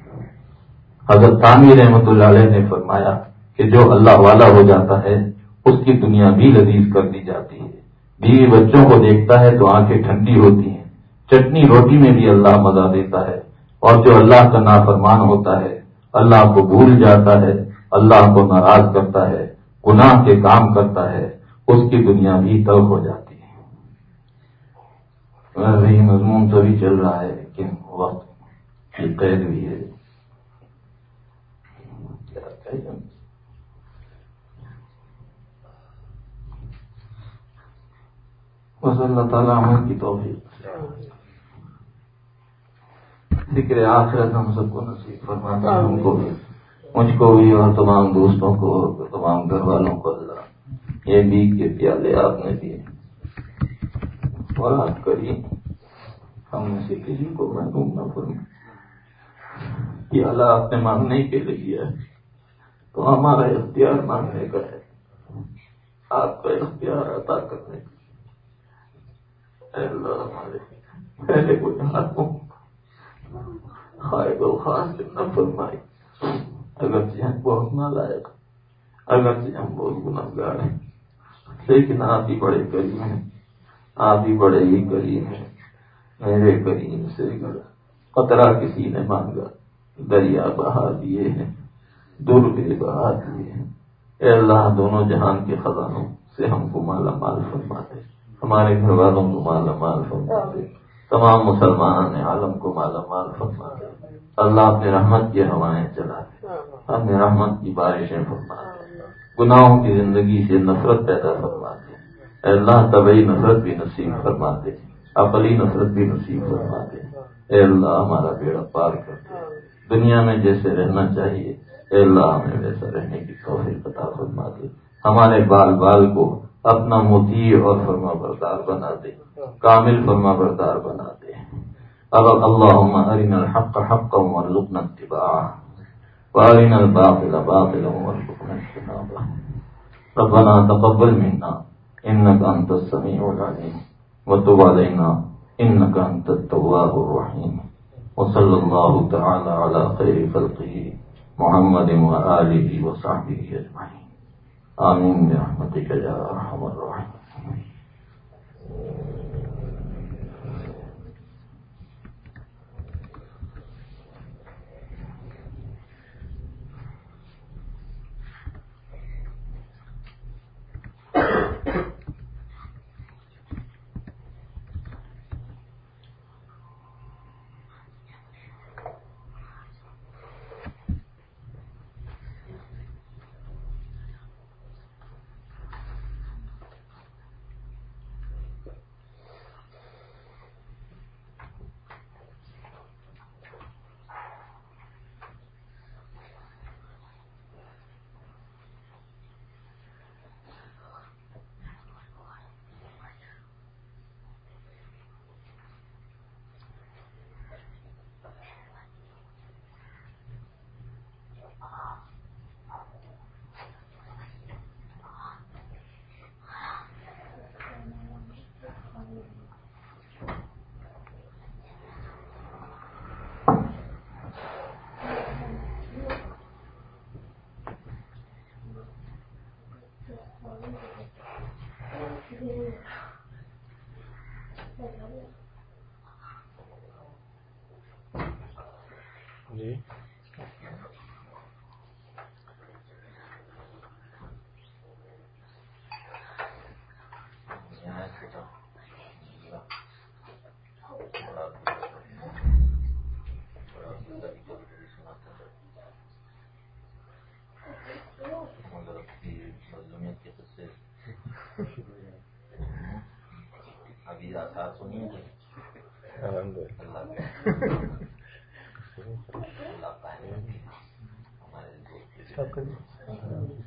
حضرت تعمیر رحمت اللہ علیہ نے فرمایا کہ جو اللہ والا ہو جاتا ہے، اس کی دنیا بھی لذیذ کر دی جاتی ہے۔ بیوی بچوں کو دیکھتا ہے تو آنکھیں ٹھنڈی ہوتی ہیں۔ چٹنی روٹی میں بھی اللہ مزہ دیتا ہے۔ اور جو اللہ کا نافرمان ہوتا ہے، اللہ کو بھول جاتا ہے، اللہ کو ناراض کرتا ہے، گناہ کے کام کرتا ہے، اس کی دنیا بھی تب ہو جاتی ہے۔ مضمون تو بھی چل رہا ہے، لیکن وقت کی قید بھی ہے۔ بس اللہ تعالیٰ عمل کی توفیق ذکر آخرت ہم سب کو نصیب فرماتا ہم کو بھی۔ مجھ کو بھی اور تمام دوستوں کو تمام گھر والوں کو اللہ یہ بھی کے پیالے آپ نے دیے۔ اور آپ کری ہم میں سے کسی کو محروم نہ کروں یہ اللہ آپ نے مانگنے کے لیے ہے۔ تو ہمارا اختیار مانگنے کا ہے۔ آپ کا اختیار عطا کرنے کا۔ اللہ ہمارے پہلے کوئی ہاتھوں و خاص نہ فرمائی اگرچہ ہم بہت نہ لائق اگرچہ ہم بہت گناہ گار ہیں لیکن آپ ہی بڑے کریم ہیں آپ ہی بڑے ہی کریم ہیں میرے کریم سے قطرہ کسی نے مانگا دریا بہا دیے ہیں دور بے بہا دیے ہیں اے اللہ دونوں جہان کے خزانوں سے ہم کو مالا مال فرما دے ہمارے گھر والوں کو مالا مال فرما دے تمام مسلمان عالم کو مالا مال فرما دے اللہ اپنے رحمت کی ہوائیں چلا دے اپنے رحمت کی بارشیں فرما دے گناہوں کی زندگی سے نفرت پیدا فرما دے اے اللہ، طبعی نفرت بھی نصیب فرما دے عقلی نفرت بھی نصیب فرما دے اے اللہ، ہمارا بیڑا پار کر دے دنیا میں جیسے رہنا چاہیے۔ اے اللہ، ہمیں ویسا رہنے کی توفیق عطا فرما دے ہمارے بال بال کو اپنا موتی اور فرما بردار بنا دے۔ کامل فرما بردار بنا دے۔ اب اللهم أرنا الحق حقا وارزقنا اتباعه وأرنا الباطل باطلا وارزقنا اجتنابه ربنا تقبل منا إنك أنت السميع العليم وتب علينا إنك أنت التواب الرحيم وصلى الله تعالى على خير خلقه محمد وآله وصحبه أجمعين آمین برحمتك يا أرحم الراحمين جی ابھی آثار سنیے الحمد للہ اللہ اللہ ہمارے دوست سب کچھ